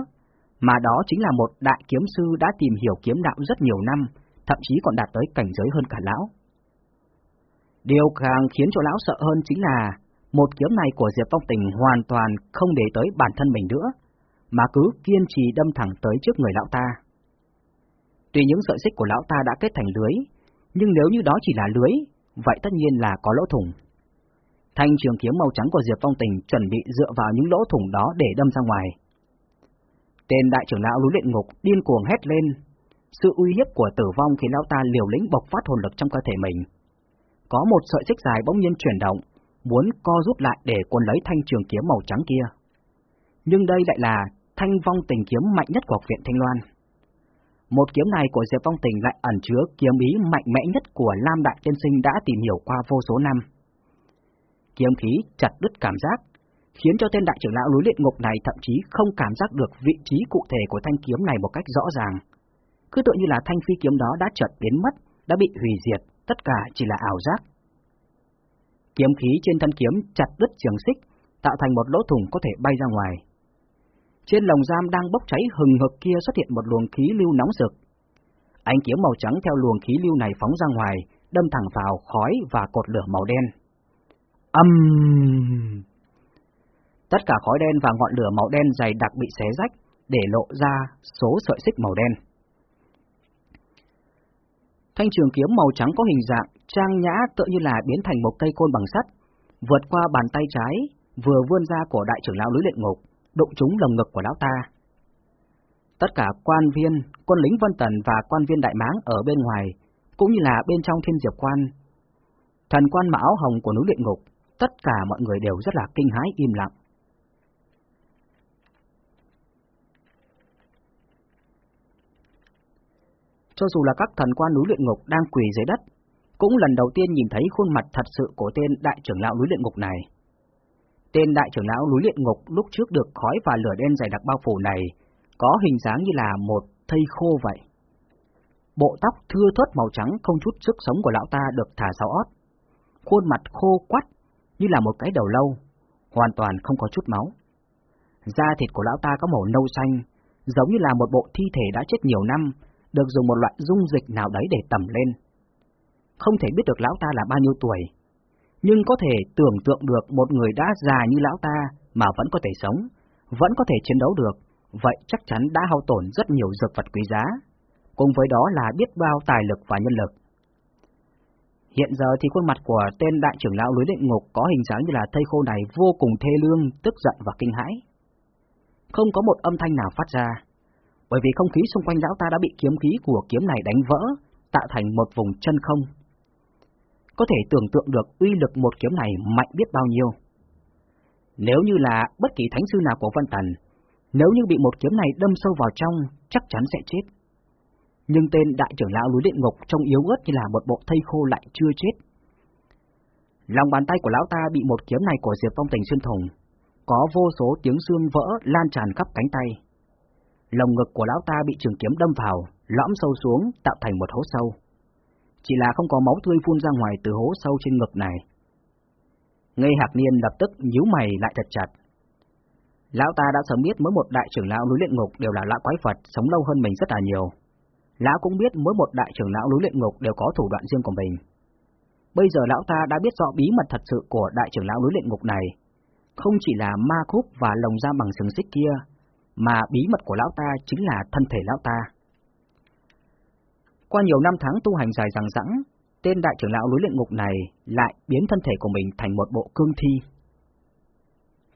mà đó chính là một đại kiếm sư đã tìm hiểu kiếm đạo rất nhiều năm, thậm chí còn đạt tới cảnh giới hơn cả lão. Điều càng khiến cho lão sợ hơn chính là một kiếm này của Diệp Phong Tình hoàn toàn không để tới bản thân mình nữa, mà cứ kiên trì đâm thẳng tới trước người lão ta. Tuy những sợi xích của lão ta đã kết thành lưới, nhưng nếu như đó chỉ là lưới, vậy tất nhiên là có lỗ thủng. Thanh trường kiếm màu trắng của Diệp Phong Tình chuẩn bị dựa vào những lỗ thủng đó để đâm ra ngoài. Tên đại trưởng lão núi luyện ngục điên cuồng hét lên, sự uy hiếp của tử vong khiến lão ta liều lĩnh bộc phát hồn lực trong cơ thể mình. Có một sợi xích dài bỗng nhiên chuyển động, muốn co rút lại để cuốn lấy thanh trường kiếm màu trắng kia. Nhưng đây lại là thanh vong tình kiếm mạnh nhất của học viện Thanh Loan. Một kiếm này của Diệp Phong Tình lại ẩn chứa kiếm ý mạnh mẽ nhất của Lam Đại Tiên Sinh đã tìm hiểu qua vô số năm. Kiếm khí chặt đứt cảm giác, khiến cho tên đại trưởng lão núi luyện ngục này thậm chí không cảm giác được vị trí cụ thể của thanh kiếm này một cách rõ ràng. Cứ tự như là thanh phi kiếm đó đã chợt biến mất, đã bị hủy diệt, tất cả chỉ là ảo giác. Kiếm khí trên thân kiếm chặt đứt trường xích, tạo thành một lỗ thủng có thể bay ra ngoài. Trên lồng giam đang bốc cháy hừng hực kia xuất hiện một luồng khí lưu nóng rực. Ánh kiếm màu trắng theo luồng khí lưu này phóng ra ngoài, đâm thẳng vào khói và cột lửa màu đen. Âm! Tất cả khói đen và ngọn lửa màu đen dày đặc bị xé rách, để lộ ra số sợi xích màu đen. Thanh trường kiếm màu trắng có hình dạng trang nhã tự như là biến thành một cây côn bằng sắt, vượt qua bàn tay trái, vừa vươn ra của đại trưởng lão lưới luyện ngục đụng trúng lồng ngực của lão ta. Tất cả quan viên, quân lính Vân Tần và quan viên Đại Máng ở bên ngoài, cũng như là bên trong thiên diệp quan. Thần quan mà áo hồng của núi luyện ngục, tất cả mọi người đều rất là kinh hãi im lặng. Cho dù là các thần quan núi luyện ngục đang quỳ dưới đất, cũng lần đầu tiên nhìn thấy khuôn mặt thật sự của tên đại trưởng lão núi luyện ngục này. Tên đại trưởng lão núi luyện ngục lúc trước được khói và lửa đen dày đặc bao phủ này có hình dáng như là một thây khô vậy. Bộ tóc thưa thớt màu trắng không chút sức sống của lão ta được thả sau ót. Khuôn mặt khô quắt như là một cái đầu lâu, hoàn toàn không có chút máu. Da thịt của lão ta có màu nâu xanh, giống như là một bộ thi thể đã chết nhiều năm, được dùng một loại dung dịch nào đấy để tẩm lên. Không thể biết được lão ta là bao nhiêu tuổi, nhưng có thể tưởng tượng được một người đã già như lão ta mà vẫn có thể sống, vẫn có thể chiến đấu được, vậy chắc chắn đã hao tổn rất nhiều dược vật quý giá, cùng với đó là biết bao tài lực và nhân lực. Hiện giờ thì khuôn mặt của tên đại trưởng lão núi luyện ngục có hình dáng như là thây khô này vô cùng thê lương, tức giận và kinh hãi. Không có một âm thanh nào phát ra, bởi vì không khí xung quanh lão ta đã bị kiếm khí của kiếm này đánh vỡ, tạo thành một vùng chân không. Có thể tưởng tượng được uy lực một kiếm này mạnh biết bao nhiêu. Nếu như là bất kỳ thánh sư nào của Vân Tần, nếu như bị một kiếm này đâm sâu vào trong, chắc chắn sẽ chết nhưng tên đại trưởng lão núi địa ngục trông yếu ớt như là một bộ thây khô lại chưa chết. Lòng bàn tay của lão ta bị một kiếm này của Diệp Phong Tình xuyên thủng, có vô số tiếng xương vỡ lan tràn khắp cánh tay. Lồng ngực của lão ta bị trường kiếm đâm vào, lõm sâu xuống, tạo thành một hố sâu. Chỉ là không có máu tươi phun ra ngoài từ hố sâu trên ngực này. Ngây Hạc Niên lập tức nhíu mày lại thật chặt. Lão ta đã sớm biết mỗi một đại trưởng lão núi luyện ngục đều là lão quái Phật, sống lâu hơn mình rất là nhiều, Lão cũng biết mỗi một đại trưởng lão núi luyện ngục đều có thủ đoạn riêng của mình. Bây giờ lão ta đã biết rõ bí mật thật sự của đại trưởng lão núi luyện ngục này, không chỉ là ma khúc và lồng da bằng sừng xích kia, mà bí mật của lão ta chính là thân thể lão ta. Qua nhiều năm tháng tu hành dài dằng dẵng, tên đại trưởng lão núi luyện ngục này lại biến thân thể của mình thành một bộ cương thi.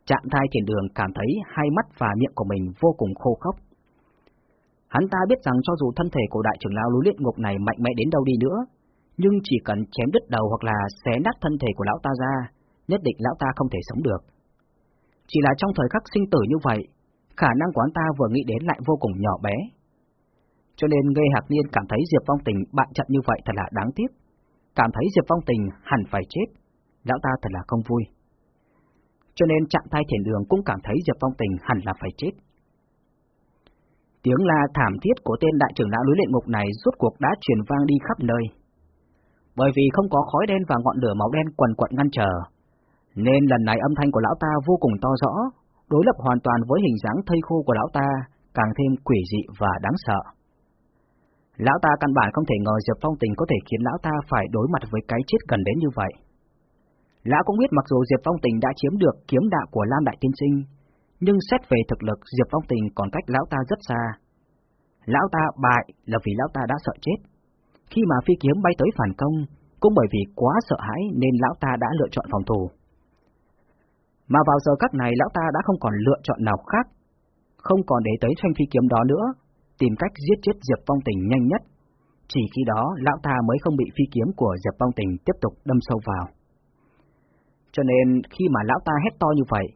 Trạng thai thiền đường cảm thấy hai mắt và miệng của mình vô cùng khô khốc, Hắn ta biết rằng cho dù thân thể của đại trưởng lão núi luyện ngục này mạnh mẽ đến đâu đi nữa, nhưng chỉ cần chém đứt đầu hoặc là xé nát thân thể của lão ta ra, nhất định lão ta không thể sống được. Chỉ là trong thời khắc sinh tử như vậy, khả năng của hắn ta vừa nghĩ đến lại vô cùng nhỏ bé. Cho nên Ngây Hạc Niên cảm thấy Diệp Phong Tình bạn trận như vậy thật là đáng tiếc, cảm thấy Diệp Phong Tình hẳn phải chết, lão ta thật là không vui. Cho nên trạng thái thiền đường cũng cảm thấy Diệp Phong Tình hẳn là phải chết. Tiếng la thảm thiết của tên đại trưởng lão núi luyện ngục này rốt cuộc đã truyền vang đi khắp nơi. Bởi vì không có khói đen và ngọn lửa máu đen quần quận ngăn trở, nên lần này âm thanh của lão ta vô cùng to rõ, đối lập hoàn toàn với hình dáng thây khô của lão ta, càng thêm quỷ dị và đáng sợ. Lão ta căn bản không thể ngờ Diệp Phong Tình có thể khiến lão ta phải đối mặt với cái chết gần đến như vậy. Lão cũng biết mặc dù Diệp Phong Tình đã chiếm được kiếm đạo của Lam Đại Tiên Sinh, nhưng xét về thực lực Diệp Phong Tình còn cách lão ta rất xa. Lão ta bại là vì lão ta đã sợ chết. Khi mà phi kiếm bay tới phản công, cũng bởi vì quá sợ hãi nên lão ta đã lựa chọn phòng thủ. Mà vào giờ các này lão ta đã không còn lựa chọn nào khác, không còn để tới thanh phi kiếm đó nữa, tìm cách giết chết Diệp Phong Tình nhanh nhất. Chỉ khi đó lão ta mới không bị phi kiếm của Diệp Phong Tình tiếp tục đâm sâu vào. Cho nên khi mà lão ta hét to như vậy,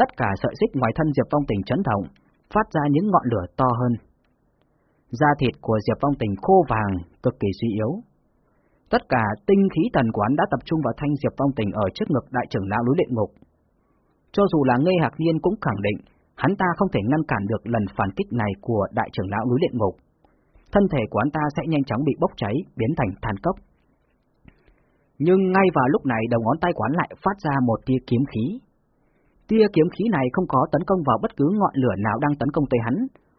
Tất cả sợi xích ngoài thân Diệp Phong Tình chấn động, phát ra những ngọn lửa to hơn. Da thịt của Diệp Phong Tình khô vàng, cực kỳ suy yếu. Tất cả tinh khí thần quán đã tập trung vào thanh Diệp Phong Tình ở trước ngực đại trưởng lão núi luyện ngục. Cho dù là ngây hạc niên cũng khẳng định, hắn ta không thể ngăn cản được lần phản kích này của đại trưởng lão núi luyện ngục. Thân thể của hắn ta sẽ nhanh chóng bị bốc cháy, biến thành than cốc. Nhưng ngay vào lúc này đầu ngón tay quán lại phát ra một tia kiếm khí, Tia kiếm khí này không có tấn công vào bất cứ ngọn lửa nào đang tấn công tới hắn,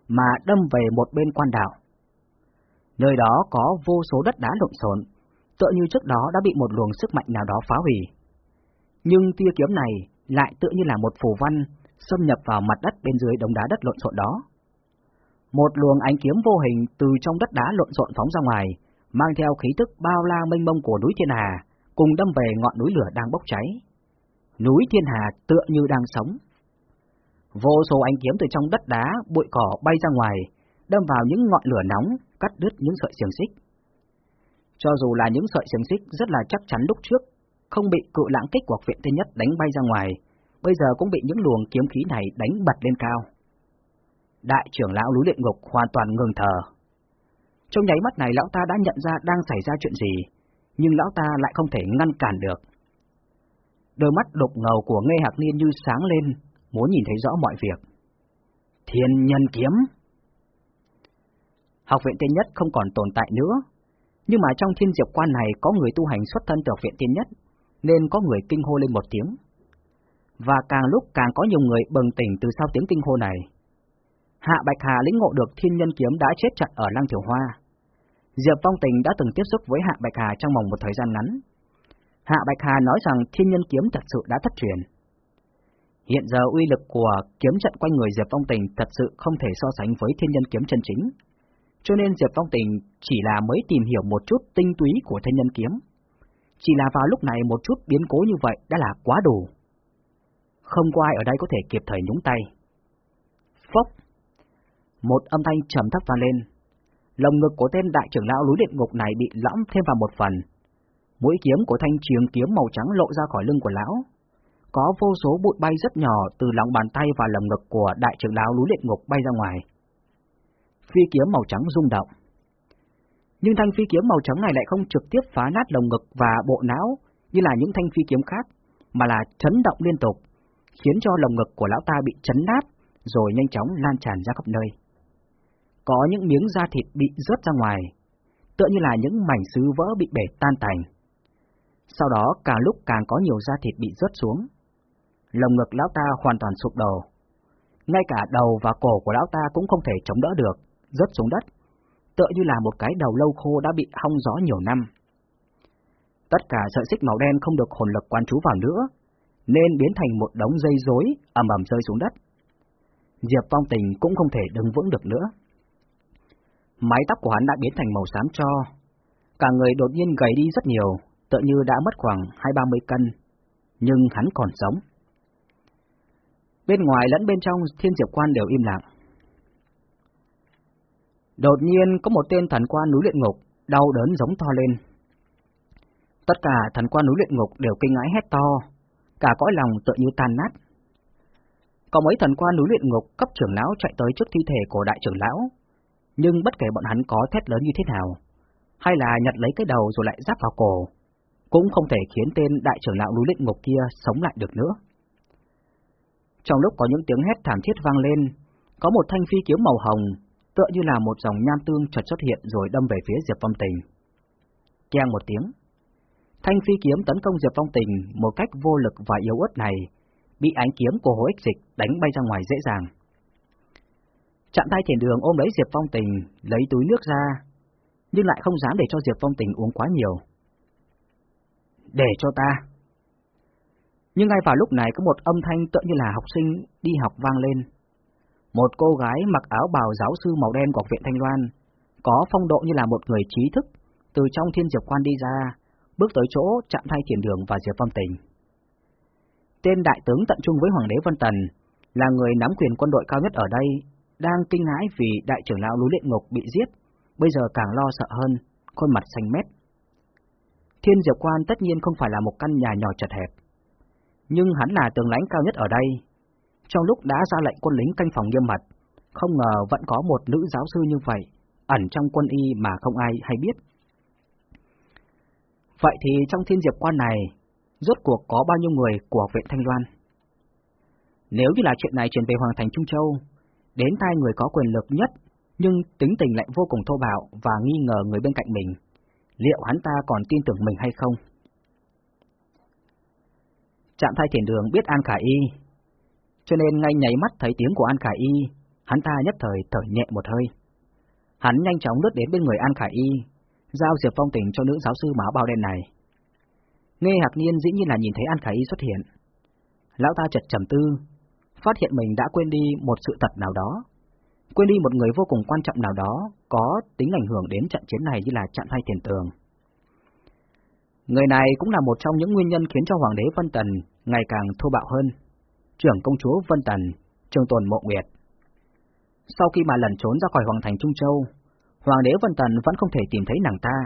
mà đâm về một bên quan đảo. Nơi đó có vô số đất đá lộn xộn, tựa như trước đó đã bị một luồng sức mạnh nào đó phá hủy. Nhưng tia kiếm này lại tựa như là một phù văn xâm nhập vào mặt đất bên dưới đống đá đất lộn xộn đó. Một luồng ánh kiếm vô hình từ trong đất đá lộn xộn phóng ra ngoài, mang theo khí tức bao la mênh mông của núi Thiên Hà, cùng đâm về ngọn núi lửa đang bốc cháy núi thiên hà tựa như đang sống. Vô số ánh kiếm từ trong đất đá, bụi cỏ bay ra ngoài, đâm vào những ngọn lửa nóng, cắt đứt những sợi xiềng xích. Cho dù là những sợi xiềng xích rất là chắc chắn lúc trước, không bị cự lãng kích của viện tên nhất đánh bay ra ngoài, bây giờ cũng bị những luồng kiếm khí này đánh bật lên cao. Đại trưởng lão núi luyện ngục hoàn toàn ngừng thở. Trong nháy mắt này lão ta đã nhận ra đang xảy ra chuyện gì, nhưng lão ta lại không thể ngăn cản được. Đôi mắt đục ngầu của Ngê Hạc Niên như sáng lên, muốn nhìn thấy rõ mọi việc. Thiên nhân kiếm Học viện tiên nhất không còn tồn tại nữa, nhưng mà trong thiên diệp quan này có người tu hành xuất thân từ học viện tiên nhất, nên có người kinh hô lên một tiếng. Và càng lúc càng có nhiều người bừng tỉnh từ sau tiếng kinh hô này. Hạ Bạch Hà lĩnh ngộ được thiên nhân kiếm đã chết chặt ở Lăng Thiểu Hoa. Diệp Phong Tình đã từng tiếp xúc với Hạ Bạch Hà trong vòng một thời gian ngắn, Hạ Bạch Hà nói rằng thiên nhân kiếm thật sự đã thất truyền. Hiện giờ uy lực của kiếm trận quanh người Diệp Phong Tình thật sự không thể so sánh với thiên nhân kiếm chân chính. Cho nên Diệp Phong Tình chỉ là mới tìm hiểu một chút tinh túy của thiên nhân kiếm. Chỉ là vào lúc này một chút biến cố như vậy đã là quá đủ. Không có ai ở đây có thể kịp thời nhúng tay. Phốc! Một âm thanh trầm thấp vang lên. Lồng ngực của tên đại trưởng lão núi điện ngục này bị lõm thêm vào một phần. Mũi kiếm của thanh trường kiếm màu trắng lộ ra khỏi lưng của lão. Có vô số bụi bay rất nhỏ từ lòng bàn tay và lồng ngực của đại trưởng lão núi điện ngục bay ra ngoài. Phi kiếm màu trắng rung động. Nhưng thanh phi kiếm màu trắng này lại không trực tiếp phá nát lồng ngực và bộ não như là những thanh phi kiếm khác, mà là chấn động liên tục, khiến cho lồng ngực của lão ta bị chấn nát, rồi nhanh chóng lan tràn ra khắp nơi. Có những miếng da thịt bị rớt ra ngoài, tựa như là những mảnh sứ vỡ bị bể tan tành. Sau đó càng lúc càng có nhiều da thịt bị rớt xuống. Lồng ngực lão ta hoàn toàn sụp đổ. Ngay cả đầu và cổ của lão ta cũng không thể chống đỡ được, rớt xuống đất, tựa như là một cái đầu lâu khô đã bị hong gió nhiều năm. Tất cả sợi xích màu đen không được hồn lực quan trú vào nữa, nên biến thành một đống dây rối ầm ầm rơi xuống đất. Diệp Phong Tình cũng không thể đứng vững được nữa. Mái tóc của hắn đã biến thành màu xám cho, cả người đột nhiên gầy đi rất nhiều, tựa như đã mất khoảng hai ba mươi cân, nhưng hắn còn sống. Bên ngoài lẫn bên trong thiên diệp quan đều im lặng. Đột nhiên có một tên thần quan núi luyện ngục, đau đớn giống to lên. Tất cả thần quan núi luyện ngục đều kinh ngãi hét to, cả cõi lòng tựa như tan nát. Có mấy thần quan núi luyện ngục cấp trưởng lão chạy tới trước thi thể của đại trưởng lão, nhưng bất kể bọn hắn có thét lớn như thế nào, hay là nhặt lấy cái đầu rồi lại giáp vào cổ, cũng không thể khiến tên đại trưởng lão núi luyện ngục kia sống lại được nữa. Trong lúc có những tiếng hét thảm thiết vang lên, có một thanh phi kiếm màu hồng, tựa như là một dòng nham tương chợt xuất hiện rồi đâm về phía Diệp Phong Tình. Keng một tiếng, thanh phi kiếm tấn công Diệp Phong Tình một cách vô lực và yếu ớt này, bị ánh kiếm của Hồ ích dịch đánh bay ra ngoài dễ dàng. Chạm tay thiền đường ôm lấy Diệp Phong Tình, lấy túi nước ra, nhưng lại không dám để cho Diệp Phong Tình uống quá nhiều. Để cho ta. Nhưng ngay vào lúc này có một âm thanh tựa như là học sinh đi học vang lên. Một cô gái mặc áo bào giáo sư màu đen của viện Thanh Loan, có phong độ như là một người trí thức, từ trong thiên diệp quan đi ra, bước tới chỗ chạm thay thiền đường và Diệp Phong Tình. Tên đại tướng tận trung với Hoàng đế Vân Tần, là người nắm quyền quân đội cao nhất ở đây, đang kinh hãi vì đại trưởng lão núi luyện ngục bị giết, bây giờ càng lo sợ hơn, khuôn mặt xanh mét. Thiên Diệp Quan tất nhiên không phải là một căn nhà nhỏ chật hẹp, nhưng hắn là tướng lãnh cao nhất ở đây. Trong lúc đã ra lệnh quân lính canh phòng nghiêm mật, không ngờ vẫn có một nữ giáo sư như vậy, ẩn trong quân y mà không ai hay biết. Vậy thì trong thiên diệp quan này, rốt cuộc có bao nhiêu người của viện Thanh Loan? Nếu như là chuyện này truyền về Hoàng thành Trung Châu, đến tai người có quyền lực nhất, nhưng tính tình lại vô cùng thô bạo và nghi ngờ người bên cạnh mình, liệu hắn ta còn tin tưởng mình hay không? Trạm thay thiền đường biết An Khả Y, cho nên ngay nháy mắt thấy tiếng của An Khả Y, hắn ta nhất thời thở nhẹ một hơi. Hắn nhanh chóng lướt đến bên người An Khả Y, giao Diệp Phong tình cho nữ giáo sư máu bao đen này. Nghe Hạc Niên dĩ nhiên là nhìn thấy An Khải Y xuất hiện. Lão ta chợt trầm tư, phát hiện mình đã quên đi một sự thật nào đó, quên đi một người vô cùng quan trọng nào đó có tính ảnh hưởng đến trận chiến này như là chặn thay tiền tường. Người này cũng là một trong những nguyên nhân khiến cho Hoàng đế Vân Tần ngày càng thô bạo hơn. Trưởng công chúa Vân Tần, trường tồn mộ nguyệt. Sau khi mà lẩn trốn ra khỏi Hoàng thành Trung Châu, Hoàng đế Vân Tần vẫn không thể tìm thấy nàng ta.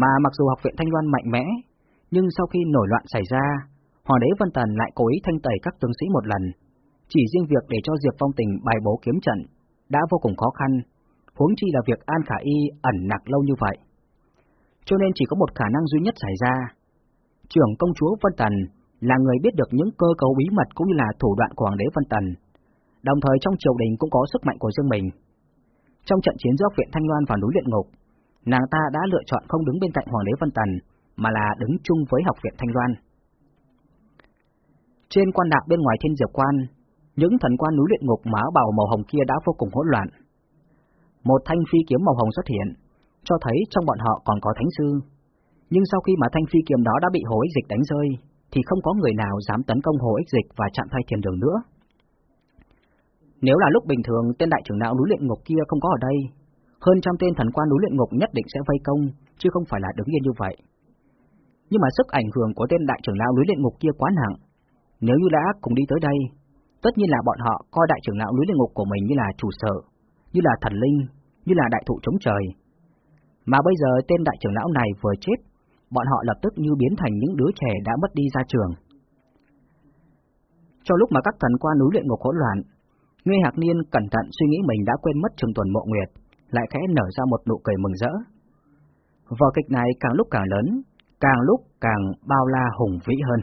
Mà mặc dù học viện Thanh Loan mạnh mẽ, nhưng sau khi nổi loạn xảy ra, Hoàng đế Vân Tần lại cố ý thanh tẩy các tướng sĩ một lần. Chỉ riêng việc để cho Diệp Phong Tình bài bố kiếm trận đã vô cùng khó khăn, huống chi là việc An Khả Y ẩn nặc lâu như vậy. Cho nên chỉ có một khả năng duy nhất xảy ra. Trưởng công chúa Vân Tần là người biết được những cơ cấu bí mật cũng như là thủ đoạn của Hoàng đế Vân Tần, đồng thời trong triều đình cũng có sức mạnh của riêng mình. Trong trận chiến giữa viện Thanh Loan và núi luyện ngục, nàng ta đã lựa chọn không đứng bên cạnh Hoàng đế Vân Tần, mà là đứng chung với học viện Thanh Loan. Trên quan đạo bên ngoài thiên diệp quan, những thần quan núi luyện ngục mã bào màu hồng kia đã vô cùng hỗn loạn. Một thanh phi kiếm màu hồng xuất hiện, cho thấy trong bọn họ còn có thánh sư. Nhưng sau khi mà thanh phi kiếm đó đã bị hối dịch đánh rơi, thì không có người nào dám tấn công Hồ Ích Dịch và chặn thay thiền đường nữa. Nếu là lúc bình thường tên đại trưởng lão núi luyện ngục kia không có ở đây, hơn trăm tên thần quan núi luyện ngục nhất định sẽ vây công, chứ không phải là đứng yên như vậy. Nhưng mà sức ảnh hưởng của tên đại trưởng lão núi luyện ngục kia quá nặng. Nếu như đã cùng đi tới đây, tất nhiên là bọn họ coi đại trưởng lão núi luyện ngục của mình như là chủ sở, như là thần linh, như là đại thụ chống trời. Mà bây giờ tên đại trưởng lão này vừa chết, bọn họ lập tức như biến thành những đứa trẻ đã mất đi ra trường. cho lúc mà các thần quan núi luyện ngục hỗn loạn, Ngươi Hạc Niên cẩn thận suy nghĩ mình đã quên mất trường tuần mộ nguyệt, lại khẽ nở ra một nụ cười mừng rỡ. Vở kịch này càng lúc càng lớn, càng lúc càng bao la hùng vĩ hơn.